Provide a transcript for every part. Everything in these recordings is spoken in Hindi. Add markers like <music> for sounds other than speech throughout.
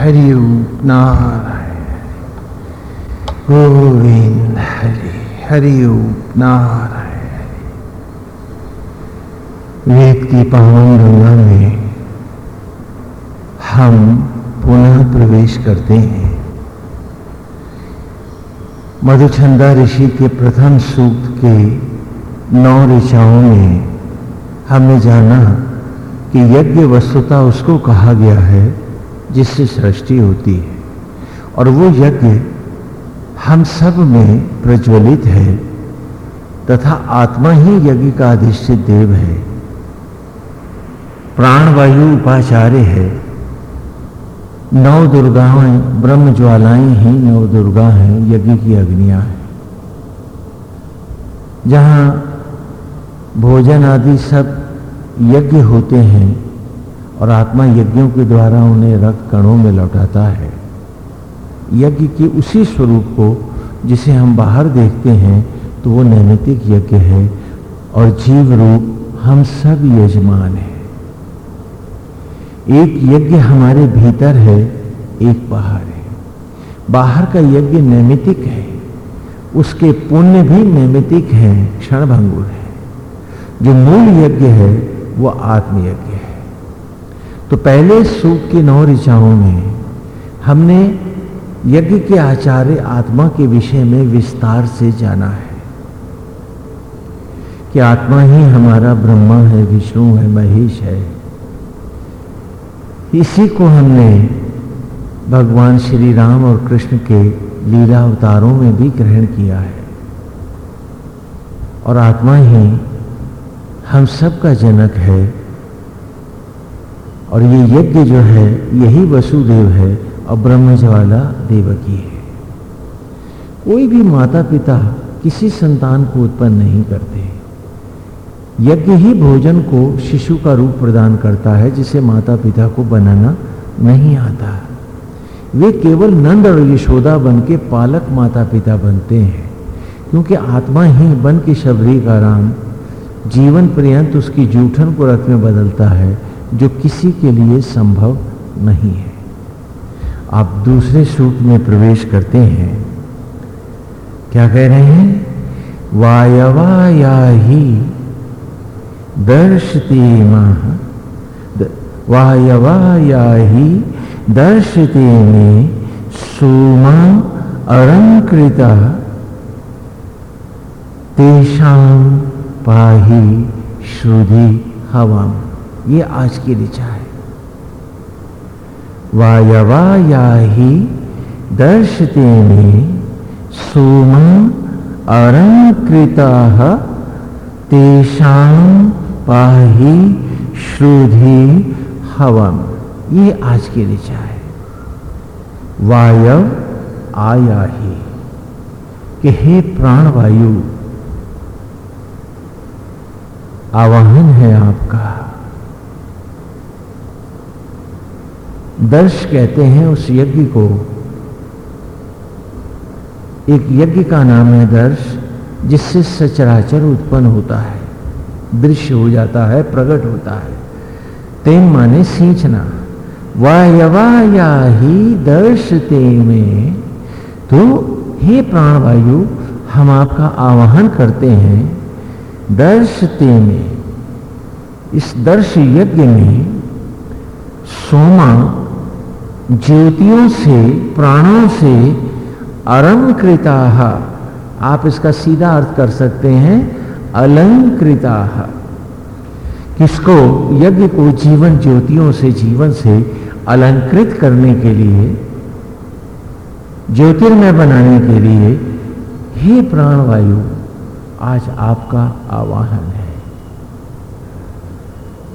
हरि नारायण गोविंद हरि हरि नारायण वेद की पावन गंगा में हम पुनः प्रवेश करते हैं मधुचंदा ऋषि के प्रथम सूक्त के नौ ऋचाओं में हमने जाना कि यज्ञ वस्तुता उसको कहा गया है जिससे सृष्टि होती है। और वो यज्ञ हम सब में प्रज्वलित है, तथा आत्मा ही यज्ञ का अधिष्ठित देव है। प्राणवायु उपाचार्य है। नौ दुर्गाएँ ब्रह्म ज्वालाएँ ही नौ दुर्गा हैं, यज्ञ की अग्नियाँ हैं। जहाँ भोजन आदि सब यज्ञ होते हैं और आत्मा यज्ञों के द्वारा उन्हें रक्त कणों में लौटाता है। यज्ञ के उसी स्वरूप को जिसे हम बाहर देखते हैं तो वो नैमितिक यज्ञ है और जीव रूप हम सब यजमान हैं। एक यज्ञ हमारे भीतर है, एक बाहर है। बाहर का यज्ञ नैमितिक है, उसके पुण्य भी नैमितिक हैं, क्षणभंगुर है। जो मूल यज्ञ है, वो आत्मयज्ञ है। तो पहले सूख की नौ ऋचाओं में हमने यज्ञ के आचार्य आत्मा के विषय में विस्तार से जाना है कि आत्मा ही हमारा ब्रह्मा है, विष्णु है, महेश है। इसी को हमने भगवान श्री राम और कृष्ण के लीला अवतारों में भी ग्रहण किया है। और आत्मा ही हम सब का जनक है और ये यज्ञ जो है, यही वसुदेव है और ब्रह्मज्वाला देवकी है। कोई भी माता पिता किसी संतान को उत्पन्न नहीं करते। यज्ञ ही भोजन को शिशु का रूप प्रदान करता है, जिसे माता पिता को बनाना नहीं आता। वे केवल नंद और यशोदा बन के पालक माता पिता बनते हैं, क्योंकि आत्मा ही बन के शबरी का राम, जीवन पर्यंत उसकी जूठन को रथ में बदलता है जो किसी के लिए संभव नहीं है। आप दूसरे सूक्त में प्रवेश करते हैं। क्या कह रहे हैं? वायवाया ही दर्शते मह। वायवाया ही दर्शते में सोमा अलंकृता। तेषाम पाही श्रुधि हवाम। ये आज की ऋचा है। वायवाया ही दर्शते में सोम अरंकृता तेषाम पाही श्रुधि हवम ये आज की ऋचा है। वायव आया ही कि हे प्राणवायु, आवाहन है आपका। दर्श कहते हैं उस यज्ञ को। एक यज्ञ का नाम है दर्श, जिससे सचराचर उत्पन्न होता है, दृश्य हो जाता है, प्रकट होता है। तेम माने सींचना। वायवाया ही दर्श ते में तो हे प्राणवायु, हम आपका आवाहन करते हैं, दर्श ते में इस दर्श यज्ञ में सोमा ज्योतियों से, प्राणों से अलंकृता। आप इसका सीधा अर्थ कर सकते हैं, अलंकृता। किसको? यज्ञ को जीवन ज्योतियों से, जीवन से अलंकृत करने के लिए, ज्योतिर्मय बनाने के लिए, हे प्राणवायु, आज आपका आवाहन है।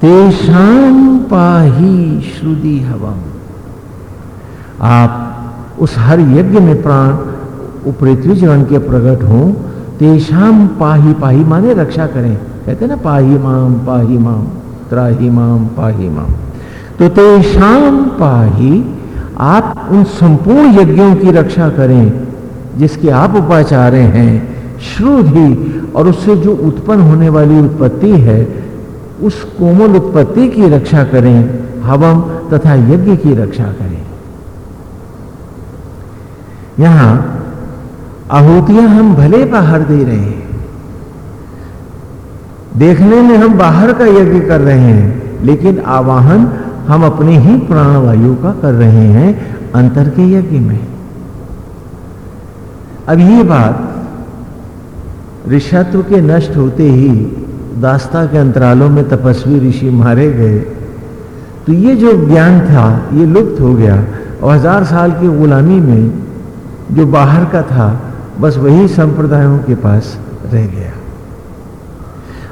तेषाम पाही श्रुति हवम। आप उस हर यज्ञ में प्राण पृथ्वी जवन के प्रकट हो तेषाम पाही पाही माने रक्षा करें। कहते ना, पाही माम पाही माम त्राही माम पाही माम तो तेषाम पाही आप उन संपूर्ण यज्ञों की रक्षा करें, जिसके आप उपाचार्य हैं श्रुधि और उससे जो उत्पन्न होने वाली उत्पत्ति है, उस कोमल उत्पत्ति की रक्षा करें हवम तथा यज्ञ की रक्षा करें। यहाँ आहूतियाँ हम भले बाहर दे रहे हैं। देखने में हम बाहर का यज्ञ कर रहे हैं, लेकिन आवाहन हम अपने ही प्राणवायु का कर रहे हैं अंतर के यज्ञ में। अब ये बात ऋषत्व के नष्ट होते ही दास्ता के अंतरालों में तपस्वी ऋषि मारे गए। तो ये जो ज्ञान था, ये लुप्त हो गया। और हज़ार साल की गुलामी में जो बाहर का था, बस वही संप्रदायों के पास रह गया।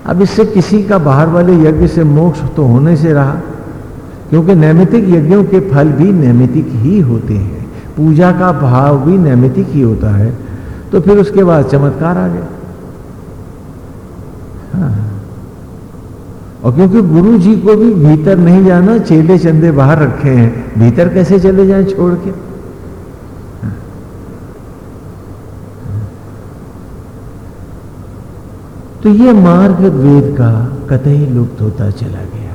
अब इससे किसी का बाहर वाले यज्ञ से मोक्ष तो होने से रहा, क्योंकि नैमितिक यज्ञों के फल भी नैमितिक ही होते हैं। पूजा का भाव भी नैमितिक ही होता है तो फिर उसके बाद चमत्कार आ गया। हाँ। और क्योंकि गुरु जी को भी भीतर नहीं जाना, चेले चंदे बाहर रखे हैं, भीतर कैसे चले जाएँ छोड़ के? तो ये मार्ग वेद का कतई लुप्त होता चला गया।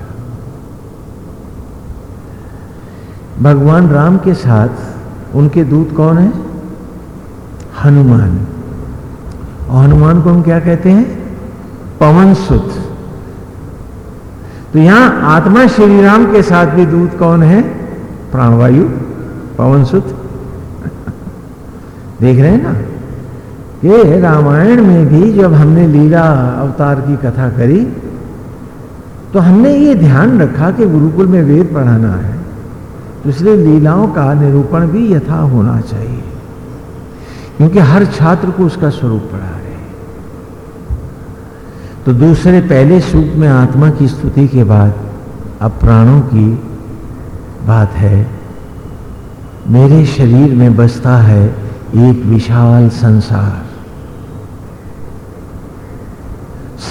भगवान राम के साथ उनके दूत कौन है? हनुमान। और हनुमान को हम क्या कहते हैं? पवन सुत तो यहाँ आत्मा श्री राम के साथ भी दूत कौन है? प्राणवायु पवन सुत <laughs> देख रहे हैं ना? ये रामायण में भी जब हमने लीला अवतार की कथा करी तो हमने ये ध्यान रखा कि गुरुकुल में वेद पढ़ाना है तो इसलिए लीलाओं का निरूपण भी यथा होना चाहिए, क्योंकि हर छात्र को उसका स्वरूप पढ़ा रहे तो दूसरे पहले सूप में आत्मा की स्तुति के बाद अब प्राणों की बात है, मेरे शरीर में बसता है एक विशाल संसार।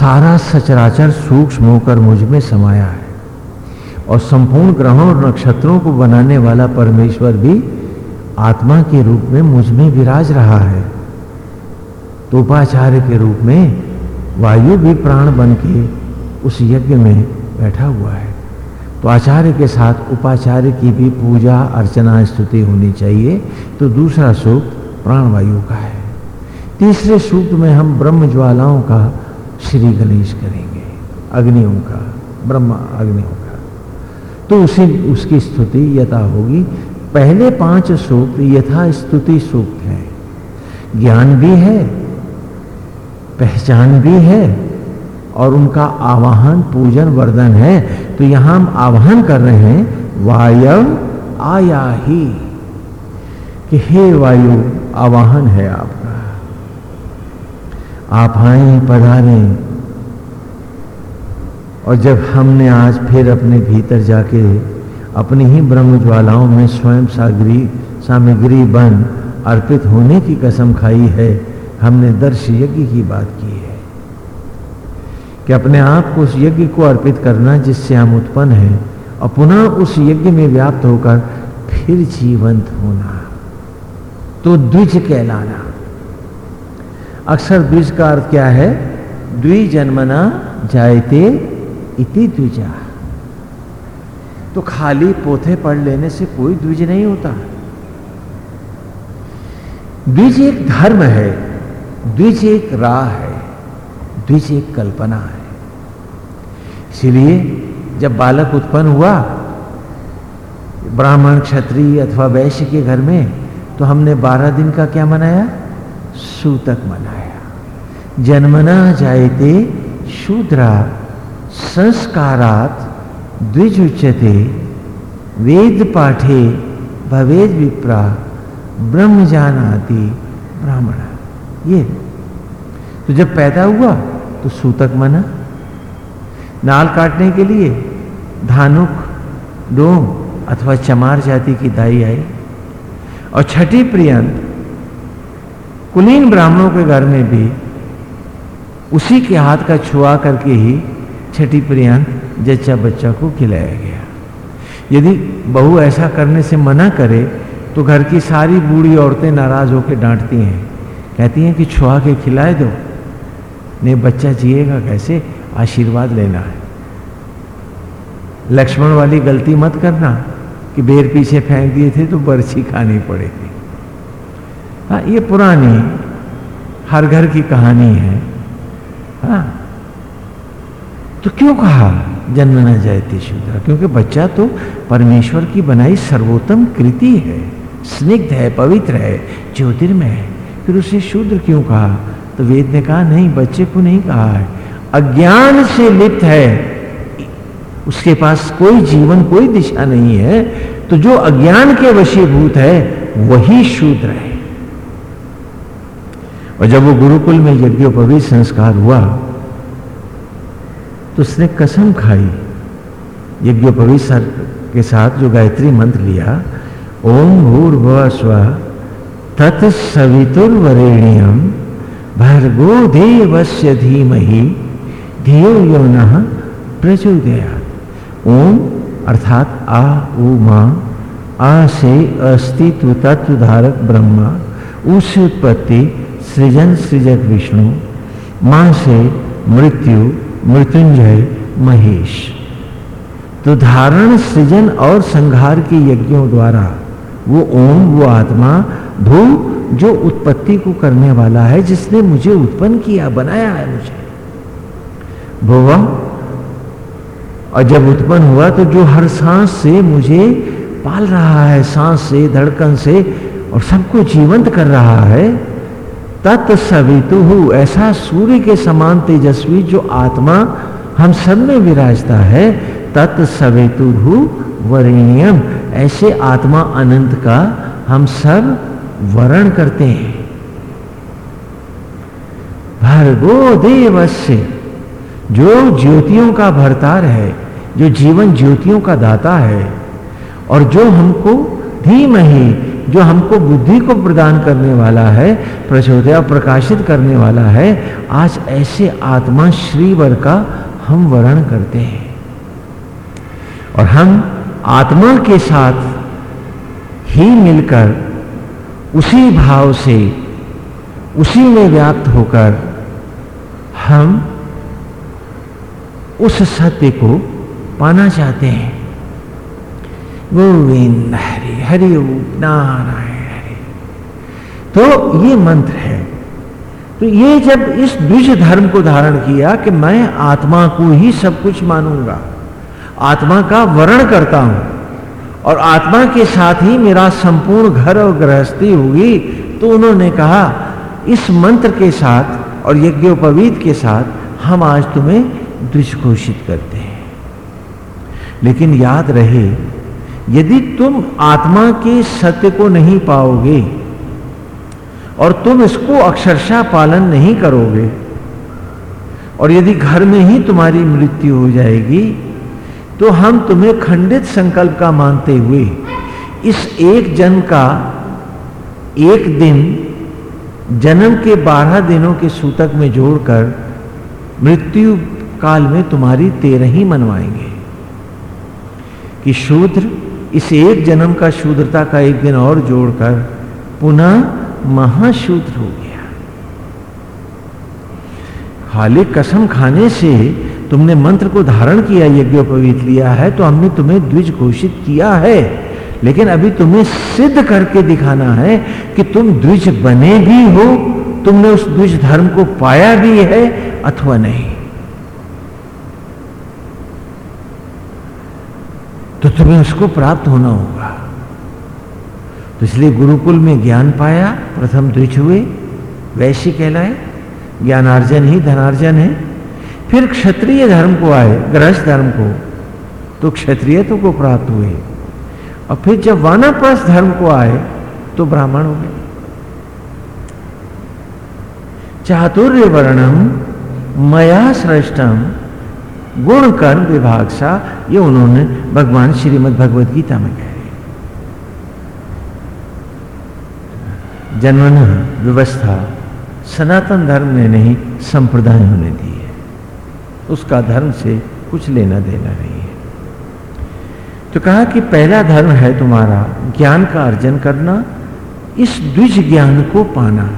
सारा सचराचर सूक्ष्म होकर मुझमें समाया है। और संपूर्ण ग्रहों और नक्षत्रों को बनाने वाला परमेश्वर भी आत्मा के रूप में मुझमें विराज रहा है। तो उपाचार्य के रूप में वायु भी प्राण बन के उस यज्ञ में बैठा हुआ है। तो आचार्य के साथ उपाचार्य की भी पूजा, अर्चना, स्तुति होनी चाहिए। तो दूसरा सूक्त प्राणवायु का है। तीसरे सूक्त में हम ब्रह्म ज्वालाओं का श्री गणेश करेंगे अग्नियों का ब्रह्म अग्नियों का तो उसी, उसकी स्तुति यथा होगी। पहले पाँच सूक्त यथा स्तुति सूक्त है। ज्ञान भी है, पहचान भी है, और उनका आवाहन, पूजन, वर्धन है। तो यहाँ हम आवाहन कर रहे हैं वायव आया ही कि हे वायु, आवाहन है आपका। आप आए पधारे। और जब हमने आज फिर अपने भीतर जाके अपनी ही ब्रह्म ज्वालाओं में स्वयं सागरी, सामग्री बन अर्पित होने की कसम खाई है, हमने दर्श यज्ञ की बात की है। कि अपने आप को उस यज्ञ को अर्पित करना जिससे हम उत्पन्न हैं और पुनः उस यज्ञ में व्याप्त होकर फिर जीवंत होना। तो द्विज कहलाना। अक्सर द्विज का अर्थ क्या है? द्विजन्मना जायते इति द्विजा। तो खाली पोथे पढ़ लेने से कोई द्विज नहीं होता। द्विज एक धर्म है, द्विज एक राह है, द्विज एक कल्पना है। इसलिए जब बालक उत्पन्न हुआ, ब्राह्मण क्षत्रिय अथवा वैश्य के घर में तो हमने बारह दिन का क्या मनाया? सूतक मनाया। जन्मना जायते शूद्रा, संस्कारात द्विज उच्यते वेद पाठे भवेद विप्रा, ब्रह्म जानाति ब्राह्मण। ये। तो जब पैदा हुआ तो सूतक मना। नाल काटने के लिए धानुक, डोम अथवा चमार जाति की दाई आई। और छठी प्रियंत कुलीन ब्राह्मणों के घर में भी उसी के हाथ का छुआ करके ही छठी पर्यंत जच्चा बच्चा को खिलाया गया। यदि बहू ऐसा करने से मना करे तो घर की सारी बूढ़ी औरतें नाराज़ होकर डांटती हैं। कहती हैं कि छुआ के खिलाए दो। नहीं, बच्चा जिएगा कैसे? आशीर्वाद लेना है। लक्ष्मण वाली गलती मत करना कि बेर पीछे फेंक दिए थे तो बर्छी खानी पड़ेगी। हाँ ये पुरानी, हर घर की कहानी है। हाँ। तो क्यों कहा जन्म न जयते शूद्र क्योंकि बच्चा तो परमेश्वर की बनाई सर्वोत्तम कृति है। स्निग्ध है, पवित्र है, ज्योतिर्मय है। फिर उसे शूद्र क्यों कहा? तो वेद ने कहा, नहीं, बच्चे को नहीं कहा है। अज्ञान से लिप्त है। उसके पास कोई जीवन, कोई दिशा नहीं है। तो जो अज्ञान के वशीभूत है, वही शूद्र है। और जब वो गुरुकुल में यज्ञोपवीत संस्कार हुआ तो उसने कसम खाई। यज्ञोपवीत सर के साथ जो गायत्री मंत्र लिया, ओम भूर्भुव स्व तत्सवितुर्वरेण्यम भर्गो देवस्य धीमहि धियो यो न प्रचोदयात। ओम अर्थात आ, उ, माँ, आ से अस्तित्व तत्व धारक ब्रह्मा उससे उत्पत्ति सृजन सृजक विष्णु, माँ से मृत्यु, मृत्युंजय, महेश। तो धारण सृजन और संहार के यज्ञों द्वारा वो ओम, वो आत्मा भू जो उत्पत्ति को करने वाला है, जिसने मुझे उत्पन्न किया, बनाया है मुझे। भुवा और जब उत्पन्न हुआ तो जो हर सांस से मुझे पाल रहा है, सांस से, धड़कन से, और सबको जीवंत कर रहा है तत्सवितु ऐसा सूर्य के समान तेजस्वी जो आत्मा हम सब में विराजता है तत् तत्सवितु वरेण्यम, ऐसे आत्मा अनंत का हम सब वर्ण करते हैं। भर्गो देवस्य, जो ज्योतियों का भरतार है, जो जीवन ज्योतियों का दाता है, और जो हमको धीम ही जो हमको बुद्धि को प्रदान करने वाला है, प्रचोदया प्रकाशित करने वाला है, आज ऐसे आत्मा श्रीवर का हम वर्ण करते हैं। और हम आत्मा के साथ ही मिलकर उसी भाव से, उसी में व्याप्त होकर हम उस सत्य को पाना चाहते हैं। गोविंद हरि हरि नारायण हरि। तो ये मंत्र है। तो ये जब इस द्विज धर्म को धारण किया कि मैं आत्मा को ही सब कुछ मानूँगा, आत्मा का वर्ण करता हूँ, और आत्मा के साथ ही मेरा संपूर्ण घर और गृहस्थी होगी तो उन्होंने कहा, इस मंत्र के साथ और यज्ञोपवीत के साथ हम आज तुम्हें द्विज घोषित करते हैं। लेकिन याद रहे यदि तुम आत्मा के सत्य को नहीं पाओगे और तुम इसको अक्षरशा पालन नहीं करोगे और यदि घर में ही तुम्हारी मृत्यु हो जाएगी तो हम तुम्हें खंडित संकल्प का मानते हुए इस एक जन्म का एक दिन, जन्म के बारह दिनों के सूतक में जोड़कर मृत्यु काल में तुम्हारी तेरह ही मनवाएँगे कि शूद्र इस एक जन्म का शूद्रता का एक दिन और जोड़कर पुनः महाशूद्र हो गया। खाली कसम खाने से तुमने मंत्र को धारण किया यज्ञोपवीत लिया है तो हमने तुम्हें द्विज घोषित किया है। लेकिन अभी तुम्हें सिद्ध करके दिखाना है कि तुम द्विज बने भी हो, तुमने उस द्विज धर्म को पाया भी है अथवा नहीं। तो तुम्हें उसको प्राप्त होना होगा। तो इसलिए गुरुकुल में ज्ञान पाया, प्रथम द्विज हुए, वैश्य कहलाए, ज्ञानार्जन ही धनार्जन है। फिर क्षत्रिय धर्म को आए, गृहस्थ धर्म को तो क्षत्रियत्व को प्राप्त हुए। और फिर जब वानाप्रस्थ धर्म को आए तो ब्राह्मण हो गए। चातुर्य वर्णम मया श्रेष्ठम गुण कर्म विभाग सा, ये उन्होंने भगवान श्रीमद भगवद गीता में कह रहे जन्मन व्यवस्था, सनातन धर्म ने नहीं, संप्रदाय होने दी है। उसका धर्म से कुछ लेना देना नहीं है। तो कहा कि पहला धर्म है तुम्हारा, ज्ञान का अर्जन करना, इस द्विज ज्ञान को पाना,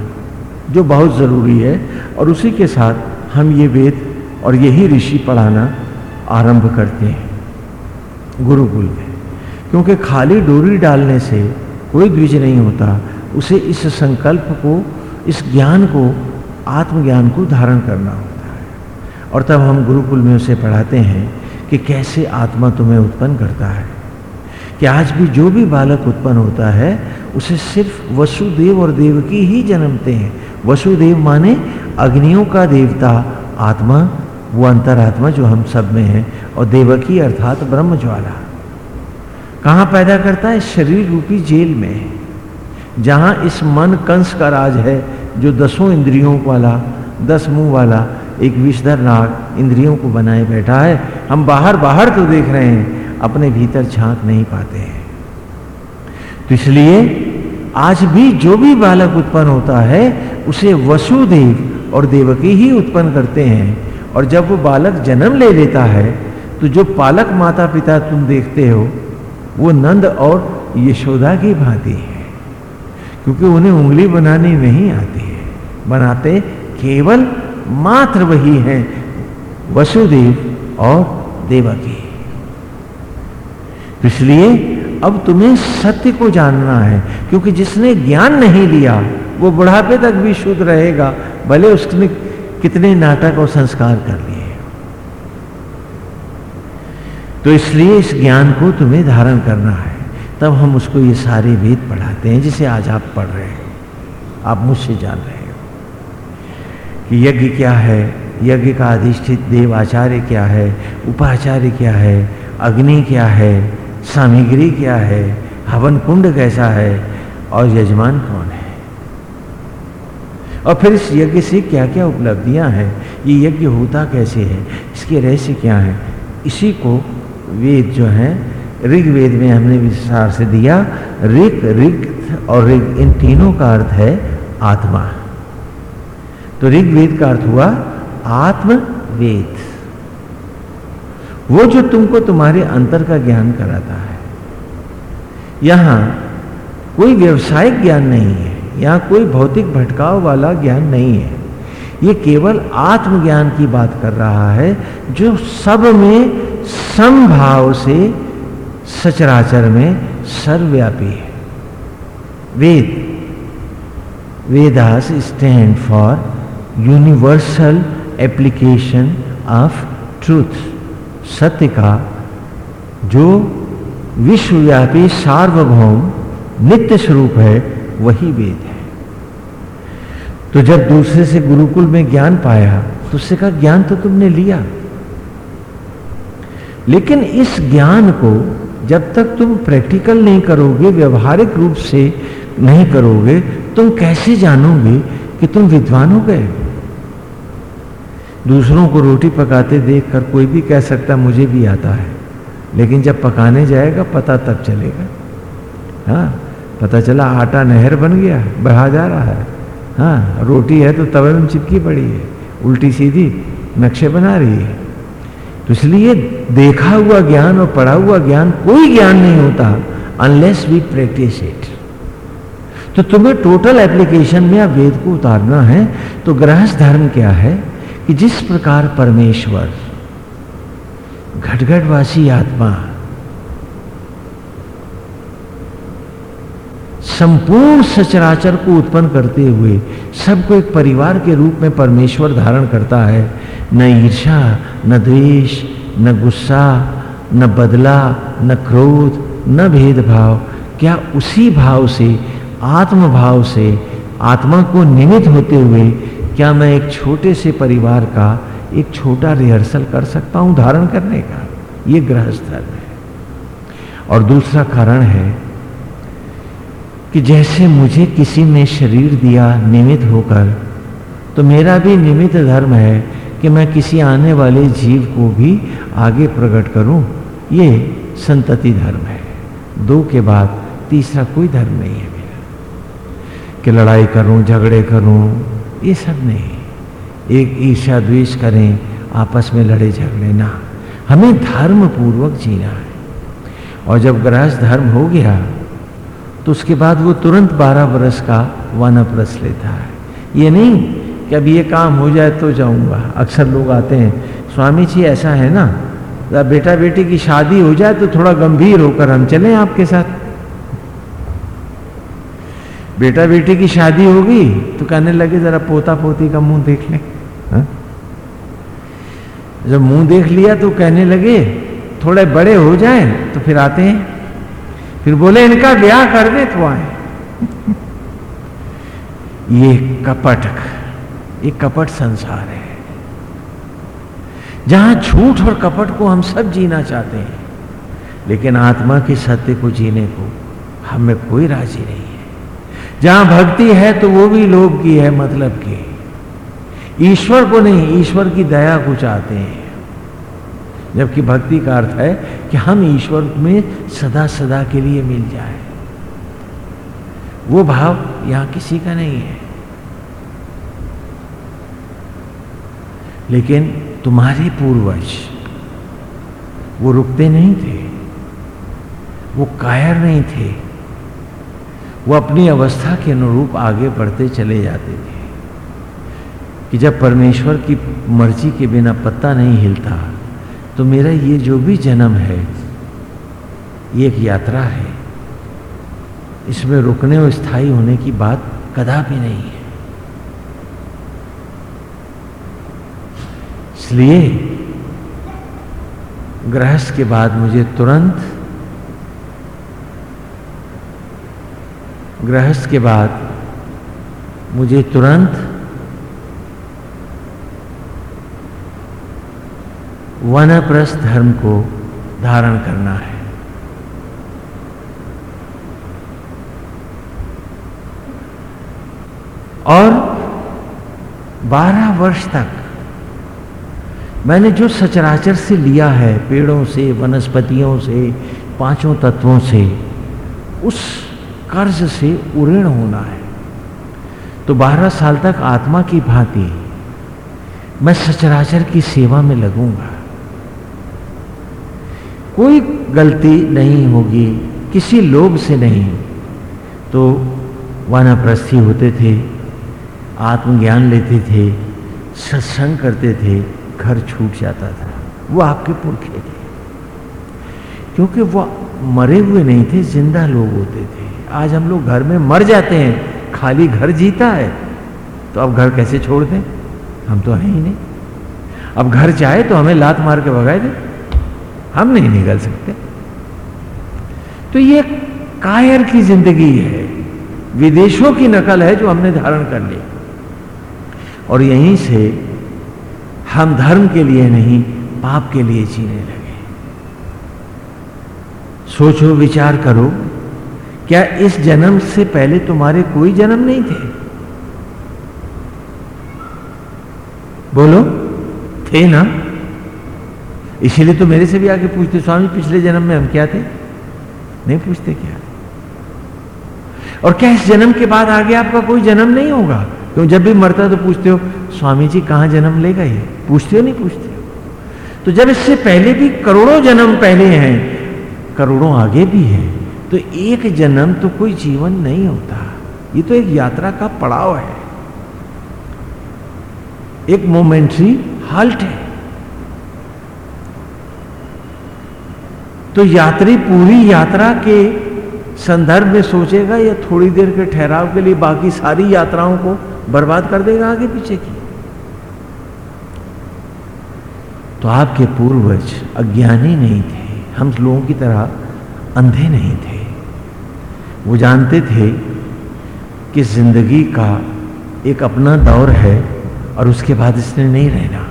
जो बहुत ज़रूरी है, और उसी के साथ हम ये वेद और यही ऋषि पढ़ाना आरंभ करते हैं। गुरुकुल में। क्योंकि खाली डोरी डालने से कोई द्विज नहीं होता, उसे इस संकल्प को, इस ज्ञान को, आत्मज्ञान को धारण करना होता है। और तब हम गुरुकुल में उसे पढ़ाते हैं कि कैसे आत्मा तुम्हें उत्पन्न करता है। कि आज भी जो भी बालक उत्पन्न होता है, उसे सिर्फ़ वसुदेव और देव की ही जन्मते हैं। वसुदेव माने अग्नियों का देवता, आत्मा वो अंतरात्मा जो हम सब में है और देवकी अर्थात ब्रह्म ज्वाला। कहाँ पैदा करता है? शरीर रूपी जेल में। जहाँ इस मन कंस का राज है, जो दसों इंद्रियों वाला, दस मुँह वाला, एक विषधर नाग इंद्रियों को बनाए बैठा है, हम बाहर बाहर तो देख रहे हैं, अपने भीतर झाँक नहीं पाते हैं। तो इसलिए आज भी जो भी बालक उत्पन्न होता है, उसे वसुदेव और देवकी ही उत्पन्न करते हैं। और जब वो बालक जन्म ले लेता है तो जो पालक माता पिता तुम देखते हो, वो नंद और यशोदा की भांति है। क्योंकि उन्हें उंगली बनानी नहीं आती है। बनाते केवल मात्र वही है, वसुदेव और देवकी। इसलिए अब तुम्हें सत्य को जानना है, क्योंकि जिसने ज्ञान नहीं लिया, वो बुढ़ापे तक भी शुद्ध रहेगा, भले उसने कितने नाटक और संस्कार कर लिए तो इसलिए इस ज्ञान को तुम्हें धारण करना है। तब हम उसको ये सारे वेद पढ़ाते हैं, जिसे आज आप पढ़ रहे हो। आप मुझसे जान रहे हो कि यज्ञ क्या है, यज्ञ का अधिष्ठित देव आचार्य क्या है, उपाचार्य क्या है, अग्नि क्या है, सामग्री क्या है हवन कुंड कैसा है, और यजमान कौन है? और फिर इस यज्ञ से क्या क्या उपलब्धियाँ हैं? ये यज्ञ होता कैसे है? इसके रहस्य क्या है? इसी को वेद जो है, ऋग्वेद में हमने विस्तार से दिया। ऋग ऋग और ऋग, इन तीनों का अर्थ है आत्मा। तो ऋग्वेद का अर्थ हुआ आत्मवेद। वो जो तुमको तुम्हारे अंतर का ज्ञान कराता है। यहाँ कोई व्यवसायिक ज्ञान नहीं है। यहाँ कोई भौतिक भटकाव वाला ज्ञान नहीं है। ये केवल आत्मज्ञान की बात कर रहा है, जो सब में समभाव से सचराचर में सर्वव्यापी है। Veda, Vedas stand for universal application of truth सत्य का, जो विश्वव्यापी सार्वभौम नित्य स्वरूप है, वही वेद है। तो जब दूसरे से गुरुकुल में ज्ञान पाया तो उससे कहा, ज्ञान तो तुमने लिया। लेकिन इस ज्ञान को जब तक तुम प्रैक्टिकल नहीं करोगे, व्यवहारिक रूप से नहीं करोगे, तुम कैसे जानोगे कि तुम विद्वान हो गए? दूसरों को रोटी पकाते देखकर कोई भी कह सकता, मुझे भी आता है। लेकिन जब पकाने जाएगा, पता तब चलेगा। हाँ पता चला, आटा नहर बन गया बहा जा रहा है। हाँ रोटी है तो तवे में चिपकी पड़ी है। उल्टी सीधी नक्शे बना रही है। तो इसलिए देखा हुआ ज्ञान और पढ़ा हुआ ज्ञान कोई ज्ञान नहीं होता अनलेस वी प्रैक्टिस इट तो तुम्हें टोटल एप्लीकेशन में अब वेद को उतारना है तो गृहस्थ धर्म क्या है कि जिस प्रकार परमेश्वर घटघटवासी आत्मा संपूर्ण सचराचर को उत्पन्न करते हुए सबको एक परिवार के रूप में परमेश्वर धारण करता है। न ईर्षा न द्वेष, न गुस्सा, न बदला, न क्रोध, न भेदभाव। क्या उसी भाव से आत्म भाव से, आत्मा को निमित होते हुए क्या मैं एक छोटे से परिवार का एक छोटा रिहर्सल कर सकता हूँ धारण करने का? ये गृहस्थ धर्म है। और दूसरा कारण है कि जैसे मुझे किसी ने शरीर दिया निमित होकर तो मेरा भी निमित धर्म है कि मैं किसी आने वाले जीव को भी आगे प्रकट करूँ। ये संतति धर्म है। दो के बाद तीसरा कोई धर्म नहीं है मेरा। कि लड़ाई करूँ, झगड़े करूँ, ये सब नहीं। एक ईर्षा द्वेष करें, आपस में लड़े झगड़े ना। हमें धर्म पूर्वक जीना है। और जब गृहस्थ धर्म हो गया तो उसके बाद वो तुरंत बारह बरस का वानप्रस लेता है। ये नहीं कि अब ये काम हो जाए तो जाऊँगा। अक्सर लोग आते हैं, स्वामी जी, ऐसा है ना? तो बेटा बेटी की शादी हो जाए तो थोड़ा गंभीर होकर हम चलें आपके साथ। बेटा बेटी की शादी होगी तो कहने लगे, जरा पोता पोती का मुँह देख ले। हा? जब मुँह देख लिया तो कहने लगे, थोड़े बड़े हो जाए तो फिर आते हैं। फिर बोले, इनका ब्याह कर दे तो आए. ये कपट ये कपट संसार है। जहाँ झूठ और कपट को हम सब जीना चाहते हैं, लेकिन आत्मा के सत्य को जीने को हमें कोई राज़ी नहीं है। जहाँ भक्ति है तो वो भी लोभ की है मतलब की। ईश्वर को नहीं, ईश्वर की दया को चाहते हैं। जबकि भक्ति का अर्थ है कि हम ईश्वर में सदा सदा के लिए मिल जाए। वो भाव यहाँ किसी का नहीं है। लेकिन तुम्हारे पूर्वज, वो रुकते नहीं थे। वो कायर नहीं थे। वो अपनी अवस्था के अनुरूप आगे बढ़ते चले जाते थे। कि जब परमेश्वर की मर्ज़ी के बिना पत्ता नहीं हिलता तो मेरा ये जो भी जन्म है, ये एक यात्रा है। इसमें रुकने और स्थायी होने की बात कदापि नहीं है। इसलिए गृहस्थ के बाद मुझे तुरंत, गृहस्थ के बाद मुझे तुरंत वनप्रस्थ धर्म को धारण करना है। और 12 वर्ष तक मैंने जो सचराचर से लिया है, पेड़ों से, वनस्पतियों से, पाँचों तत्वों से, उस कर्ज से उऋण होना है। तो 12 साल तक आत्मा की भांति मैं सचराचर की सेवा में लगूँगा। कोई गलती नहीं होगी, किसी लोभ से नहीं। तो वानाप्रस्थी होते थे, आत्मज्ञान लेते थे, सत्संग करते थे, घर छूट जाता था। वो आपके पुरखे थे। क्योंकि वो मरे हुए नहीं थे, ज़िंदा लोग होते थे। आज हम लोग घर में मर जाते हैं, खाली घर जीता है तो अब घर कैसे छोड़ दें? हम तो हैं ही नहीं। अब घर चाहे तो हमें लात मार के भगाए दे। हम नहीं निकल सकते। तो ये कायर की ज़िंदगी है, विदेशों की नकल है जो हमने धारण कर ली। और यहीं से हम धर्म के लिए नहीं, पाप के लिए जीने लगे। सोचो, विचार करो, क्या इस जन्म से पहले तुम्हारे कोई जन्म नहीं थे? बोलो, थे ना? इसीलिए तो मेरे से भी आगे पूछते, स्वामी, पिछले जन्म में हम क्या थे? नहीं पूछते क्या? और क्या इस जन्म के बाद आगे आपका कोई जन्म नहीं होगा? क्यों, जब भी मरता तो पूछते हो, स्वामी जी, कहाँ जन्म लेगा ये? पूछते हो, नहीं पूछते हो? तो जब इससे पहले भी करोड़ों जन्म पहले हैं, करोड़ों आगे भी है तो एक जन्म तो कोई जीवन नहीं होता। ये तो एक यात्रा का पड़ाव है। एक मोमेंट्री हाल्ट है। तो यात्री पूरी यात्रा के संदर्भ में सोचेगा या थोड़ी देर के ठहराव के लिए बाकी सारी यात्राओं को बर्बाद कर देगा आगे पीछे की? तो आपके पूर्वज अज्ञानी नहीं थे। हम लोगों की तरह अंधे नहीं थे। वो जानते थे कि ज़िंदगी का एक अपना दौर है और उसके बाद इसने नहीं रहना।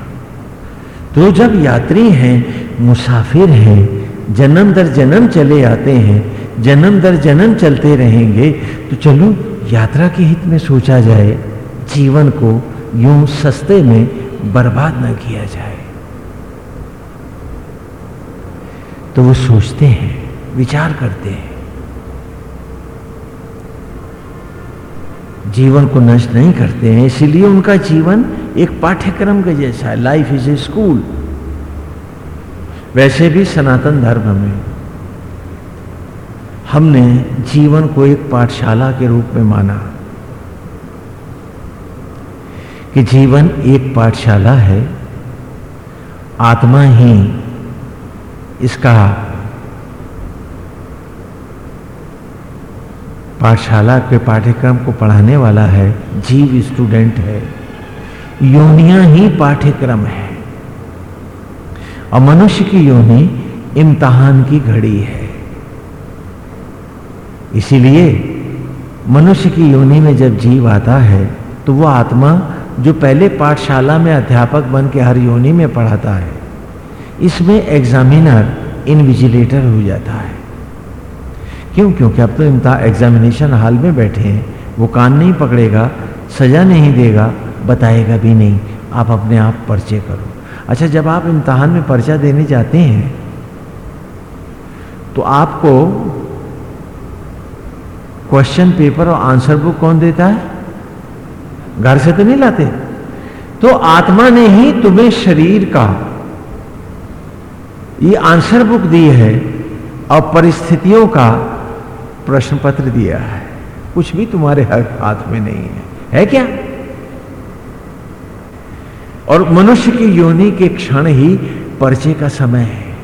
तो जब यात्री हैं, मुसाफिर हैं जन्म दर जन्म चले आते हैं, जन्म दर जन्म चलते रहेंगे तो चलो यात्रा के हित में सोचा जाए, जीवन को यूँ सस्ते में बर्बाद न किया जाए। तो वो सोचते हैं, विचार करते हैं। जीवन को नष्ट नहीं करते हैं, इसीलिए उनका जीवन एक पाठ्यक्रम के जैसा है। लाइफ इज़ ए स्कूल वैसे भी सनातन धर्म में हमने जीवन को एक पाठशाला के रूप में माना कि जीवन एक पाठशाला है, आत्मा ही इसका पाठशाला के पाठ्यक्रम को पढ़ाने वाला है, जीव स्टूडेंट है, योनिया ही पाठ्यक्रम है। और मनुष्य की योनि इम्तहान की घड़ी है। इसीलिए मनुष्य की योनि में जब जीव आता है तो वह आत्मा जो पहले पाठशाला में अध्यापक बन के हर योनि में पढ़ाता है, इसमें एग्जामिनर इनविजिलेटर हो जाता है। क्यों? क्योंकि अब तो एग्जामिनेशन हॉल में बैठे हैं, वो कान नहीं पकड़ेगा, सजा नहीं देगा, बताएगा भी नहीं, आप अपने आप पर्चे करो। अच्छा जब आप इम्तहान में पर्चा देने जाते हैं तो आपको क्वेश्चन पेपर और आंसर बुक कौन देता है? घर से तो नहीं लाते। तो आत्मा ने ही तुम्हें शरीर का ये आंसर बुक दी है और परिस्थितियों का प्रश्न पत्र दिया है। कुछ भी तुम्हारे हाथ में नहीं है। है क्या? और मनुष्य की योनि के क्षण ही पर्चे का समय है।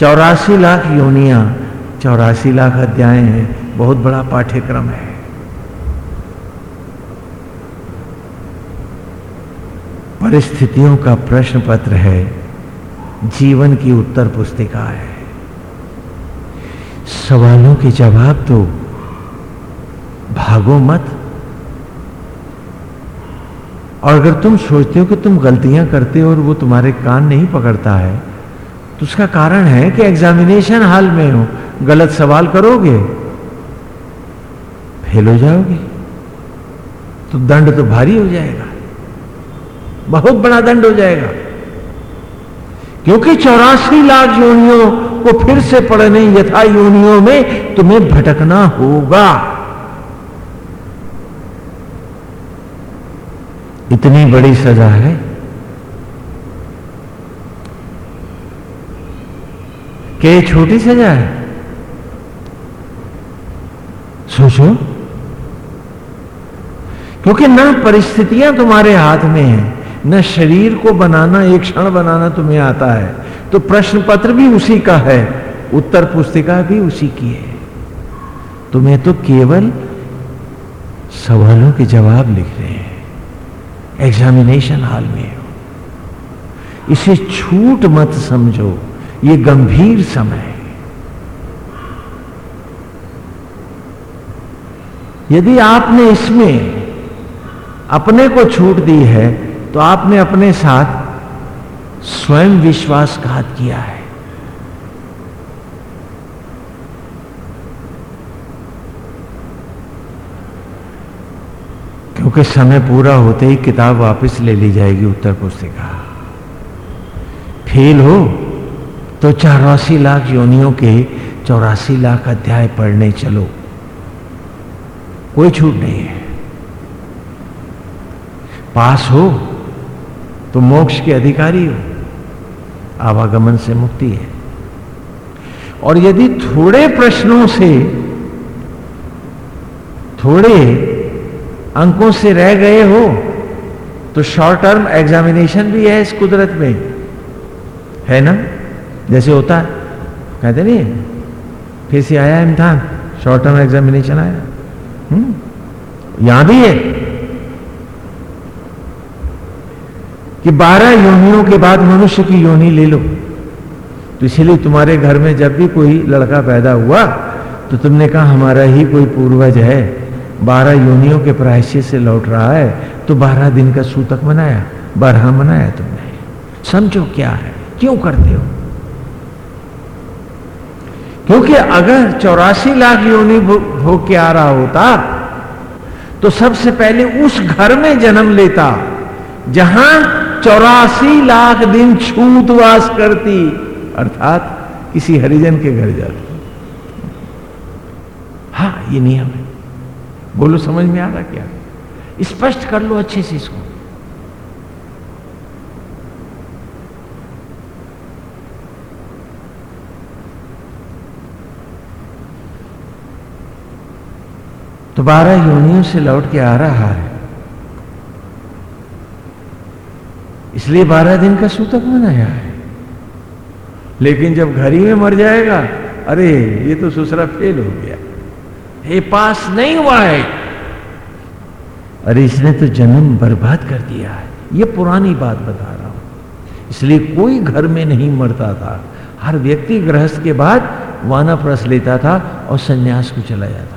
चौरासी लाख योनिया, चौरासी लाख अध्याय हैं, बहुत बड़ा पाठ्यक्रम है। परिस्थितियों का प्रश्न पत्र है, जीवन की उत्तर पुस्तिका है। सवालों के जवाब तो भागो मत। और अगर तुम सोचते हो कि तुम गलतियाँ करते हो और वो तुम्हारे कान नहीं पकड़ता है तो उसका कारण है कि एग्जामिनेशन हाल में हो। गलत सवाल करोगे फेल हो जाओगे तो दंड तो भारी हो जाएगा। बहुत बड़ा दंड हो जाएगा। क्योंकि चौरासी लाख योनियों को फिर से पढ़ने यथा योनियों में तुम्हें भटकना होगा। इतनी बड़ी सजा है। कि छोटी सजा है? सोचो। क्योंकि ना परिस्थितियाँ तुम्हारे हाथ में है, न शरीर को बनाना, एक क्षण बनाना तुम्हें आता है। तो प्रश्न पत्र भी उसी का है, उत्तर पुस्तिका भी उसी की है। तुम्हें तो केवल सवालों के जवाब लिख रहे हैं। एग्जामिनेशन हॉल में हो। इसे छूट मत समझो, ये गंभीर समय है। यदि आपने इसमें अपने को छूट दी है तो आपने अपने साथ स्वयं विश्वासघात किया है। क्योंकि समय पूरा होते ही किताब वापस ले ली जाएगी, उत्तर पुस्तिका। फेल हो तो चौरासी लाख योनियों के चौरासी लाख अध्याय पढ़ने चलो। कोई छूट नहीं है। पास हो तो मोक्ष के अधिकारी हो। आवागमन से मुक्ति है। और यदि थोड़े प्रश्नों से, थोड़े अंकों से रह गए हो तो शॉर्ट टर्म एग्जामिनेशन भी है इस कुदरत में। है ना? जैसे होता है। कहते नहीं फिर से आया इम्तहान शॉर्ट टर्म एग्जामिनेशन आया। हम्म? यहाँ भी है। कि बारह योनियों के बाद मनुष्य की योनि ले लो। तो इसलिए तुम्हारे घर में जब भी कोई लड़का पैदा हुआ तो तुमने कहा, हमारा ही कोई पूर्वज है। बारह योनियों के प्रायश्चित से लौट रहा है तो बारह दिन का सूतक मनाया, बारह मनाया तुमने। समझो क्या है? क्यों करते हो? क्योंकि अगर चौरासी लाख योनि भोग के आ रहा होता तो सबसे पहले उस घर में जन्म लेता, जहाँ चौरासी लाख दिन छूतवास करती, अर्थात किसी हरिजन के घर जाती। हाँ ये नियम है। बोलो, समझ में आ रहा क्या? स्पष्ट कर लो अच्छे से इसको। तो बारह योनियों से लौट के आ रहा है। इसलिए बारह दिन का सूतक मनाया है। लेकिन जब घर ही में मर जाएगा, अरे, ये तो सुसरा फेल हो गया। ये पास नहीं हुआ है। अरे इसने तो जन्म बर्बाद कर दिया है। ये पुरानी बात बता रहा हूँ। इसलिए कोई घर में नहीं मरता था। हर व्यक्ति गृहस्थ के बाद वानाप्रस लेता था और सन्यास को चला जाता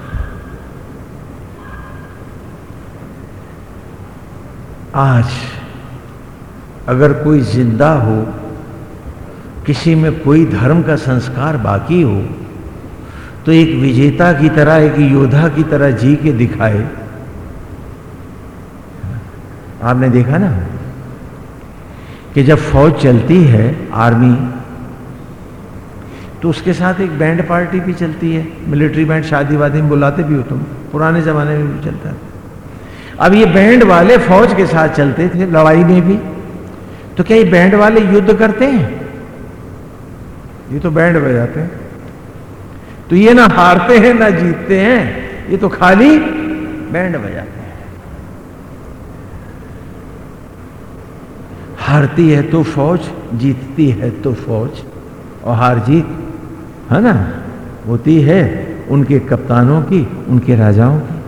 आज अगर कोई ज़िंदा हो, किसी में कोई धर्म का संस्कार बाकी हो तो एक विजेता की तरह, एक योद्धा की तरह जी के दिखाए। आपने देखा ना? कि जब फौज चलती है आर्मी तो उसके साथ एक बैंड पार्टी भी चलती है। मिलिट्री बैंड शादी वादी में बुलाते भी हो तुम। पुराने जमाने में भी चलता था अब ये बैंड वाले फौज के साथ चलते थे, लड़ाई में भी। तो क्या ये बैंड वाले युद्ध करते हैं? ये तो बैंड बजाते हैं। तो ये ना हारते हैं, ना जीतते हैं, ये तो खाली बैंड बजाते हैं। हारती है तो फौज, जीतती है तो फौज, और हार जीत, है ना, होती है उनके कप्तानों की, उनके राजाओं की।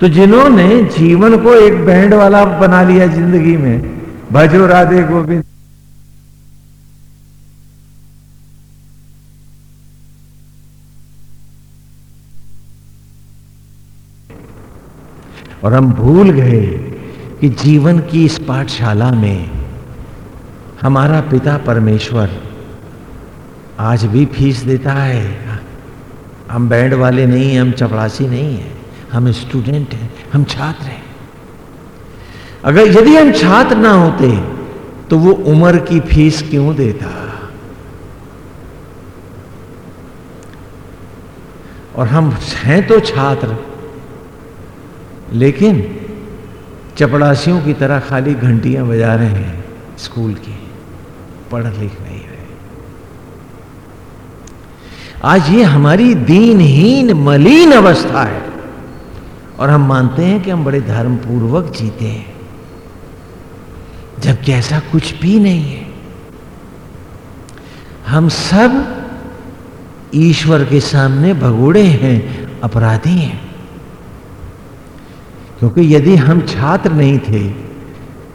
तो जिन्होंने जीवन को एक बैंड वाला बना लिया ज़िंदगी में भजो राधे गोविंद। और हम भूल गए कि जीवन की इस पाठशाला में हमारा पिता परमेश्वर आज भी फ़ीस देता है। हम बैंड वाले नहीं हैं, हम चपड़ासी नहीं हैं, हम स्टूडेंट हैं, हम छात्र हैं। अगर यदि हम छात्र ना होते तो वो उम्र की फ़ीस क्यों देता? और हम हैं तो छात्र लेकिन चपड़ासियों की तरह खाली घंटियाँ बजा रहे हैं स्कूल की। पढ़ लिख नहीं रहे। आज ये हमारी दीनहीन मलिन अवस्था है और हम मानते हैं कि हम बड़े धर्म पूर्वक जीते हैं, जबकि ऐसा कुछ भी नहीं है। हम सब ईश्वर के सामने भगोड़े हैं, अपराधी हैं। क्योंकि यदि हम छात्र नहीं थे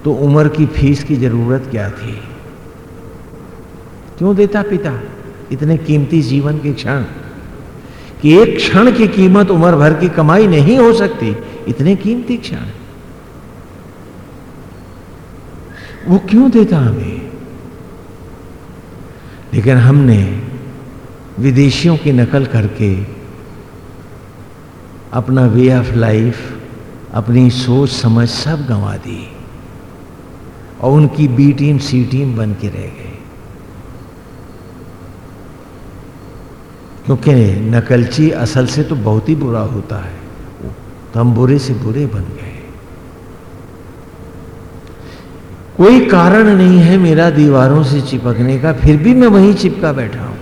तो उम्र की फ़ीस की ज़रूरत क्या थी? क्यों देता पिता इतने कीमती जीवन के क्षण? कि एक क्षण की कीमत उम्र भर की कमाई नहीं हो सकती, इतने कीमती क्षण। वो क्यों देता हमें? लेकिन हमने विदेशियों की नकल करके अपना वे ऑफ़ लाइफ अपनी सोच, समझ सब गंवा दी। और उनकी बी टीम सी टीम बन के रह गए क्योंकि नकलची असल से तो बहुत ही बुरा होता है। तो हम बुरे से बुरे बन गए। कोई कारण नहीं है मेरा दीवारों से चिपकने का, फिर भी मैं वहीं चिपका बैठा हूँ।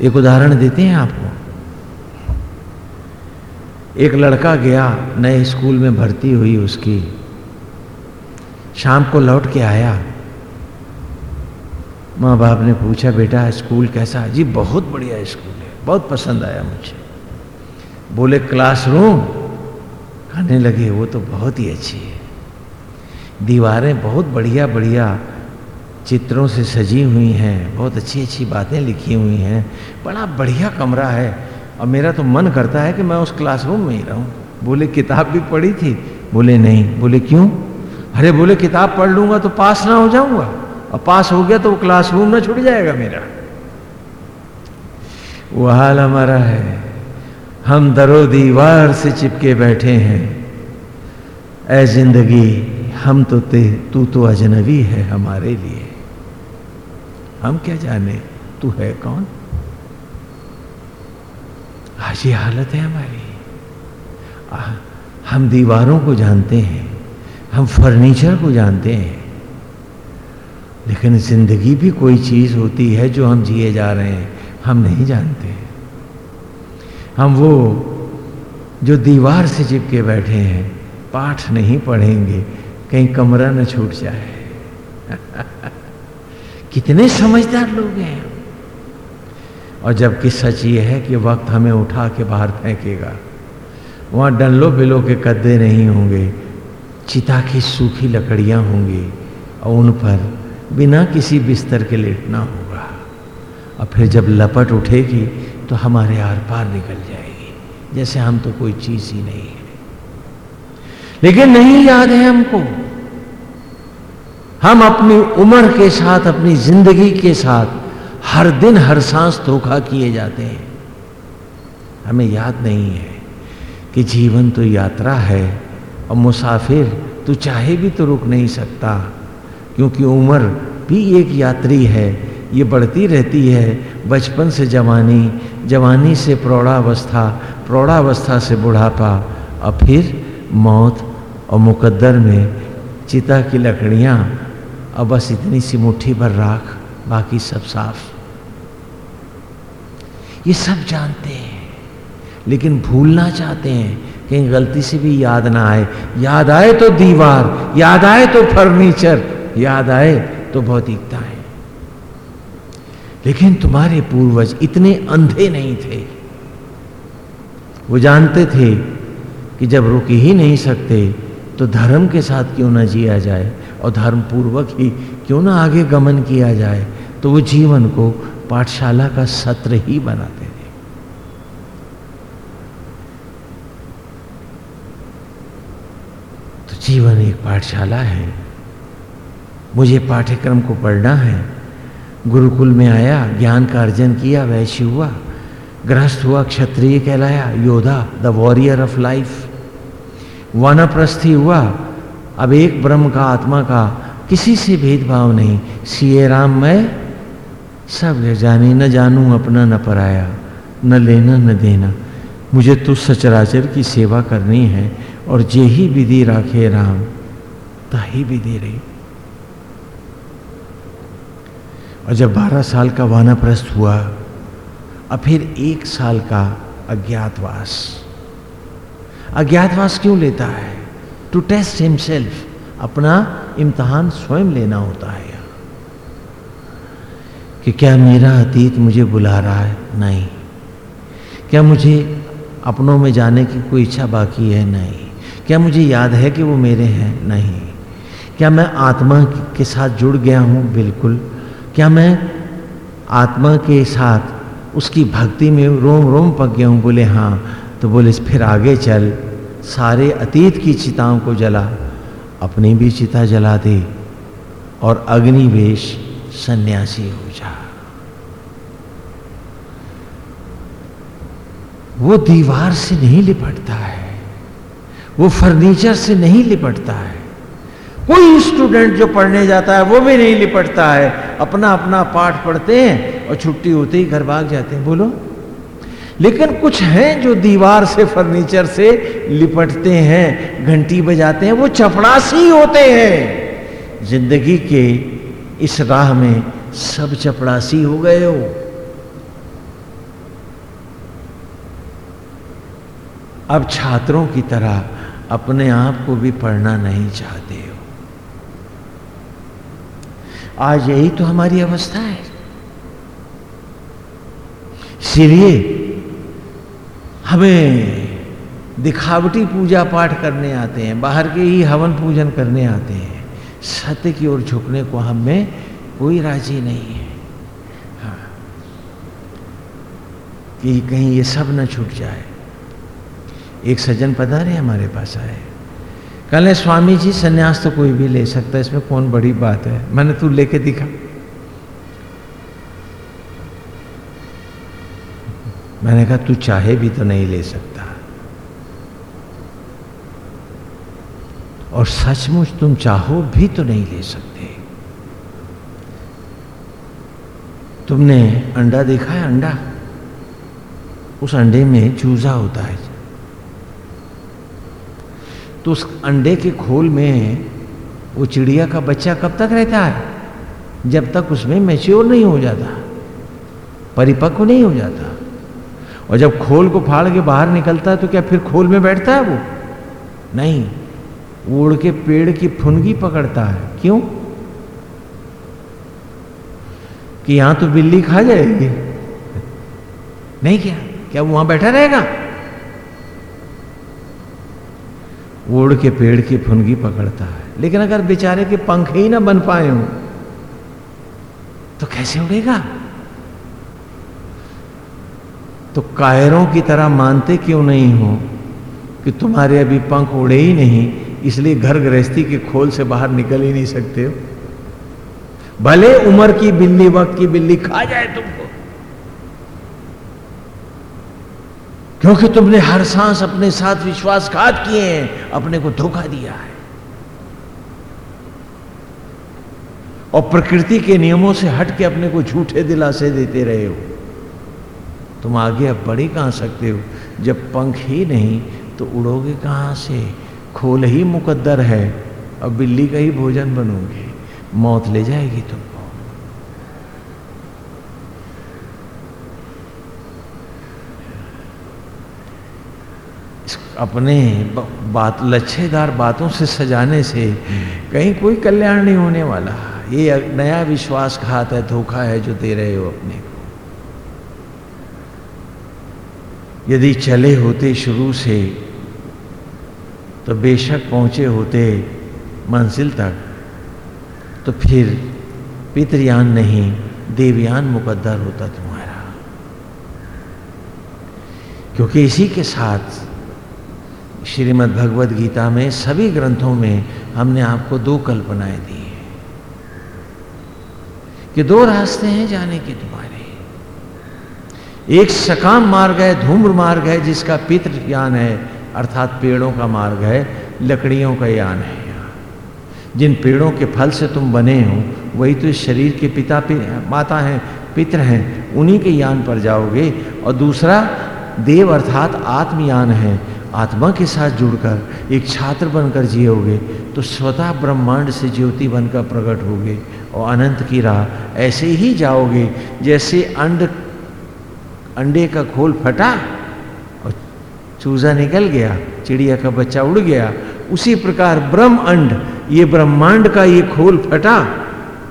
एक उदाहरण देते हैं आपको। एक लड़का गया, नए स्कूल में भर्ती हुई उसकी। शाम को लौट के आया। माँ बाप ने पूछा, बेटा, स्कूल कैसा जी, बहुत बढ़िया स्कूल है। बहुत पसंद आया मुझे। बोले, क्लासरूम? कहने लगे, वो तो बहुत ही अच्छी है। दीवारें बहुत बढ़िया बढ़िया चित्रों से सजी हुई हैं, बहुत अच्छी अच्छी बातें लिखी हुई हैं। बड़ा बढ़िया कमरा है। और मेरा तो मन करता है कि मैं उस क्लासरूम में ही रहूँ। बोले, किताब भी पढ़ी थी? बोले, नहीं। बोले, क्यों? अरे, बोले, किताब पढ़ लूँगा तो पास ना हो जाऊँगा। और पास हो गया तो वो क्लासरूम में छुट जाएगा मेरा। वो हाल हमारा है। हम दरो दीवार से चिपके बैठे हैं। ऐ ज़िंदगी, हम तो ते, तू तो अजनबी है हमारे लिए। हम क्या जाने, तू है कौन? आज ये हालत है हमारी। आ, हम दीवारों को जानते हैं हम फर्नीचर को जानते हैं लेकिन ज़िंदगी भी कोई चीज़ होती है जो हम जिए जा रहे हैं हम नहीं जानते। हम वो जो दीवार से चिपके बैठे हैं पाठ नहीं पढ़ेंगे कहीं कमरा न छूट जाए। <laughs> कितने समझदार लोग हैं और जबकि सच ये है कि वक्त हमें उठा के बाहर फेंकेगा, वहाँ डल्लो बिलो के कद्दे नहीं होंगे, चिता की सूखी लकड़ियाँ होंगी और उन पर बिना किसी बिस्तर के लेटना होगा। और फिर जब लपट उठेगी तो हमारे आर पार निकल जाएगी, जैसे हम तो कोई चीज़ ही नहीं है। लेकिन नहीं याद है हमको, हम अपनी उम्र के साथ, अपनी ज़िंदगी के साथ हर दिन हर सांस धोखा किए जाते हैं। हमें याद नहीं है कि जीवन तो यात्रा है और मुसाफिर तू चाहे भी तो रुक नहीं सकता, क्योंकि उम्र भी एक यात्री है। ये बढ़ती रहती है बचपन से जवानी जवानी से प्रौढ़ावस्था प्रौढ़ावस्था से बुढ़ापा, और फिर मौत और मुकद्दर में चिता की लकड़ियाँ अब बस इतनी सी मुट्ठी भर राख। बाकी सब साफ़। ये सब जानते हैं, लेकिन भूलना चाहते हैं, कहीं गलती से भी याद ना आए। याद आए तो दीवार, याद आए तो फर्नीचर, याद आए तो भौतिकता है। लेकिन तुम्हारे पूर्वज इतने अंधे नहीं थे। वो जानते थे कि जब रुक ही नहीं सकते तो धर्म के साथ क्यों ना जिया जाए, और धर्म पूर्वक ही क्यों ना आगे गमन किया जाए। तो वो जीवन को पाठशाला का सत्र ही बनाते थे। तो जीवन एक पाठशाला है। मुझे पाठ्यक्रम को पढ़ना है। गुरुकुल में आया, ज्ञान का अर्जन किया, वैश्य हुआ। ग्रस्त हुआ, क्षत्रिय कहलाया, योद्धा द वॉरियर ऑफ़ लाइफ वानप्रस्थी हुआ। अब एक ब्रह्म का आत्मा का किसी से भेदभाव नहीं। सीए राम मैं सब जानी, न जानू अपना, न पराया, न लेना, न देना। मुझे तो सचराचर की सेवा करनी है और जे ही विधि राखे राम, ताही विधि रही। और जब बारह साल का वानाप्रस्थ हुआ, अब फिर एक साल का अज्ञातवास। अज्ञातवास क्यों लेता है? टू टेस्ट हिमसेल्फ अपना इम्तहान स्वयं लेना होता है। कि क्या मेरा अतीत मुझे बुला रहा है? नहीं। क्या मुझे अपनों में जाने की कोई इच्छा बाकी है? नहीं। क्या मुझे याद है कि वो मेरे हैं? नहीं। क्या मैं आत्मा के साथ जुड़ गया हूँ? बिल्कुल। क्या मैं आत्मा के साथ उसकी भक्ति में रोम रोम पक गया हूँ? बोले हाँ। तो बोले, फिर आगे चल। सारे अतीत की चिताओं को जला। अपनी भी चिता जला दे और अग्निवेश सन्यासी हो जा। वो दीवार से नहीं लिपटता है, वो फर्नीचर से नहीं लिपटता है। कोई स्टूडेंट जो पढ़ने जाता है, वो भी नहीं लिपटता है। अपना अपना पाठ पढ़ते हैं और छुट्टी होते ही घर भाग जाते हैं। बोलो। लेकिन कुछ हैं जो दीवार से, फर्नीचर से लिपटते हैं, घंटी बजाते हैं, वो चपड़ासी होते हैं। ज़िंदगी के इस राह में सब चपड़ासी हो गए हो। अब छात्रों की तरह अपने आप को भी पढ़ना नहीं चाहते हो। आज यही तो हमारी अवस्था है। इसीलिए हमें दिखावटी पूजा पाठ करने आते हैं, बाहर के ही हवन पूजन करने आते हैं। सत्य की ओर झुकने को हम में कोई राज़ी नहीं है। हाँ। कि कहीं ये सब न छूट जाए। एक सज्जन पधारे हमारे पास आए। कल स्वामी जी, सन्यास तो कोई भी ले सकता है, इसमें कौन बड़ी बात है? मैंने तू लेके दिखा। मैंने कहा, तू चाहे भी तो नहीं ले सकता। और सचमुच तुम चाहो भी तो नहीं ले सकते। तुमने अंडा देखा है अंडा? उस अंडे में चूजा होता है। तो उस अंडे के खोल में वो चिड़िया का बच्चा कब तक रहता है? जब तक उसमें मैच्योर नहीं हो जाता, परिपक्व नहीं हो जाता। और जब खोल को फाड़ के बाहर निकलता है तो क्या फिर खोल में बैठता है वो? नहीं। उड़ के पेड़ की फुनगी पकड़ता है। क्यों? कि यहाँ तो बिल्ली खा जाएगी। नहीं क्या? क्या वहाँ बैठा रहेगा? ओढ़ के पेड़ की फुनगी पकड़ता है। लेकिन अगर बेचारे के पंख ही ना बन पाए हो तो कैसे उड़ेगा? तो कायरों की तरह मानते क्यों नहीं हो कि तुम्हारे अभी पंख उड़े ही नहीं? इसलिए घर गृहस्थी के खोल से बाहर निकल ही नहीं सकते हो। भले उम्र की बिल्ली, वक्त की बिल्ली खा जाए तुमको। क्योंकि तुमने हर सांस अपने साथ विश्वासघात किए हैं, अपने को धोखा दिया है। और प्रकृति के नियमों से हट के अपने को झूठे दिलासे देते रहे हो। तुम आगे अब बढ़ कहाँ सकते हो? जब पंख ही नहीं तो उड़ोगे कहाँ से? खोल ही मुकद्दर है। अब बिल्ली का ही भोजन बनोगे। मौत ले जाएगी तुमको। अपने बात, लच्छेदार बातों से सजाने से कहीं कोई कल्याण नहीं होने वाला। ये नया विश्वासघात है, धोखा है जो दे रहे हो अपने को। यदि चले होते शुरू से तो बेशक पहुँचे होते मंजिल तक। तो फिर पितृयान नहीं, देवयान मुकद्दर होता तुम्हारा। क्योंकि इसी के साथ श्रीमद् भगवद गीता में सभी ग्रंथों में हमने आपको दो कल्पनाएँ दी है कि दो रास्ते हैं जाने के तुम्हारे। एक सकाम मार्ग है, धूम्र मार्ग है जिसका पितृ ज्ञान है अर्थात पेड़ों का मार्ग है लकड़ियों का यान है जिन पेड़ों के फल से तुम बने हो वही तो इस शरीर के पिता पि, माता हैं पितृ हैं उन्हीं के यान पर जाओगे। और दूसरा देव अर्थात आत्मयान है आत्मा के साथ जुड़कर एक छात्र बनकर जियोगे तो स्वतः ब्रह्मांड से ज्योति बनकर प्रकट होगे और अनंत की राह ऐसे ही जाओगे जैसे अंड अंडे का खोल फटा। चूजा निकल गया, चिड़िया का बच्चा उड़ गया। उसी प्रकार ब्रह्म अंड, ये ब्रह्मांड का ये खोल फटा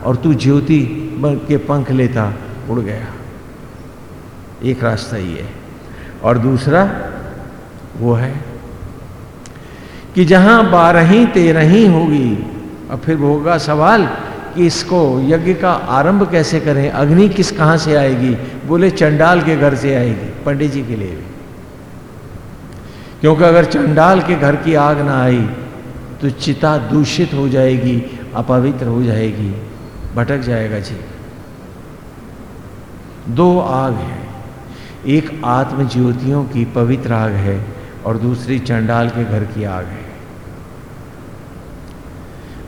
और तू ज्योति के पंख लेता, उड़ गया। एक रास्ता ये। है और दूसरा वो है कि जहाँ बारह तेरह ही होगी और फिर होगा सवाल कि इसको यज्ञ का आरंभ कैसे करें? अग्नि किस कहाँ से आएगी? बोले चंडाल के घर से आएगी, पंडित जी के लिए भी। क्योंकि अगर चंडाल के घर की आग ना आई तो चिता दूषित हो जाएगी, अपवित्र हो जाएगी, भटक जाएगा जी। दो आग है। एक आत्म ज्योतियों की पवित्र आग है और दूसरी चंडाल के घर की आग है।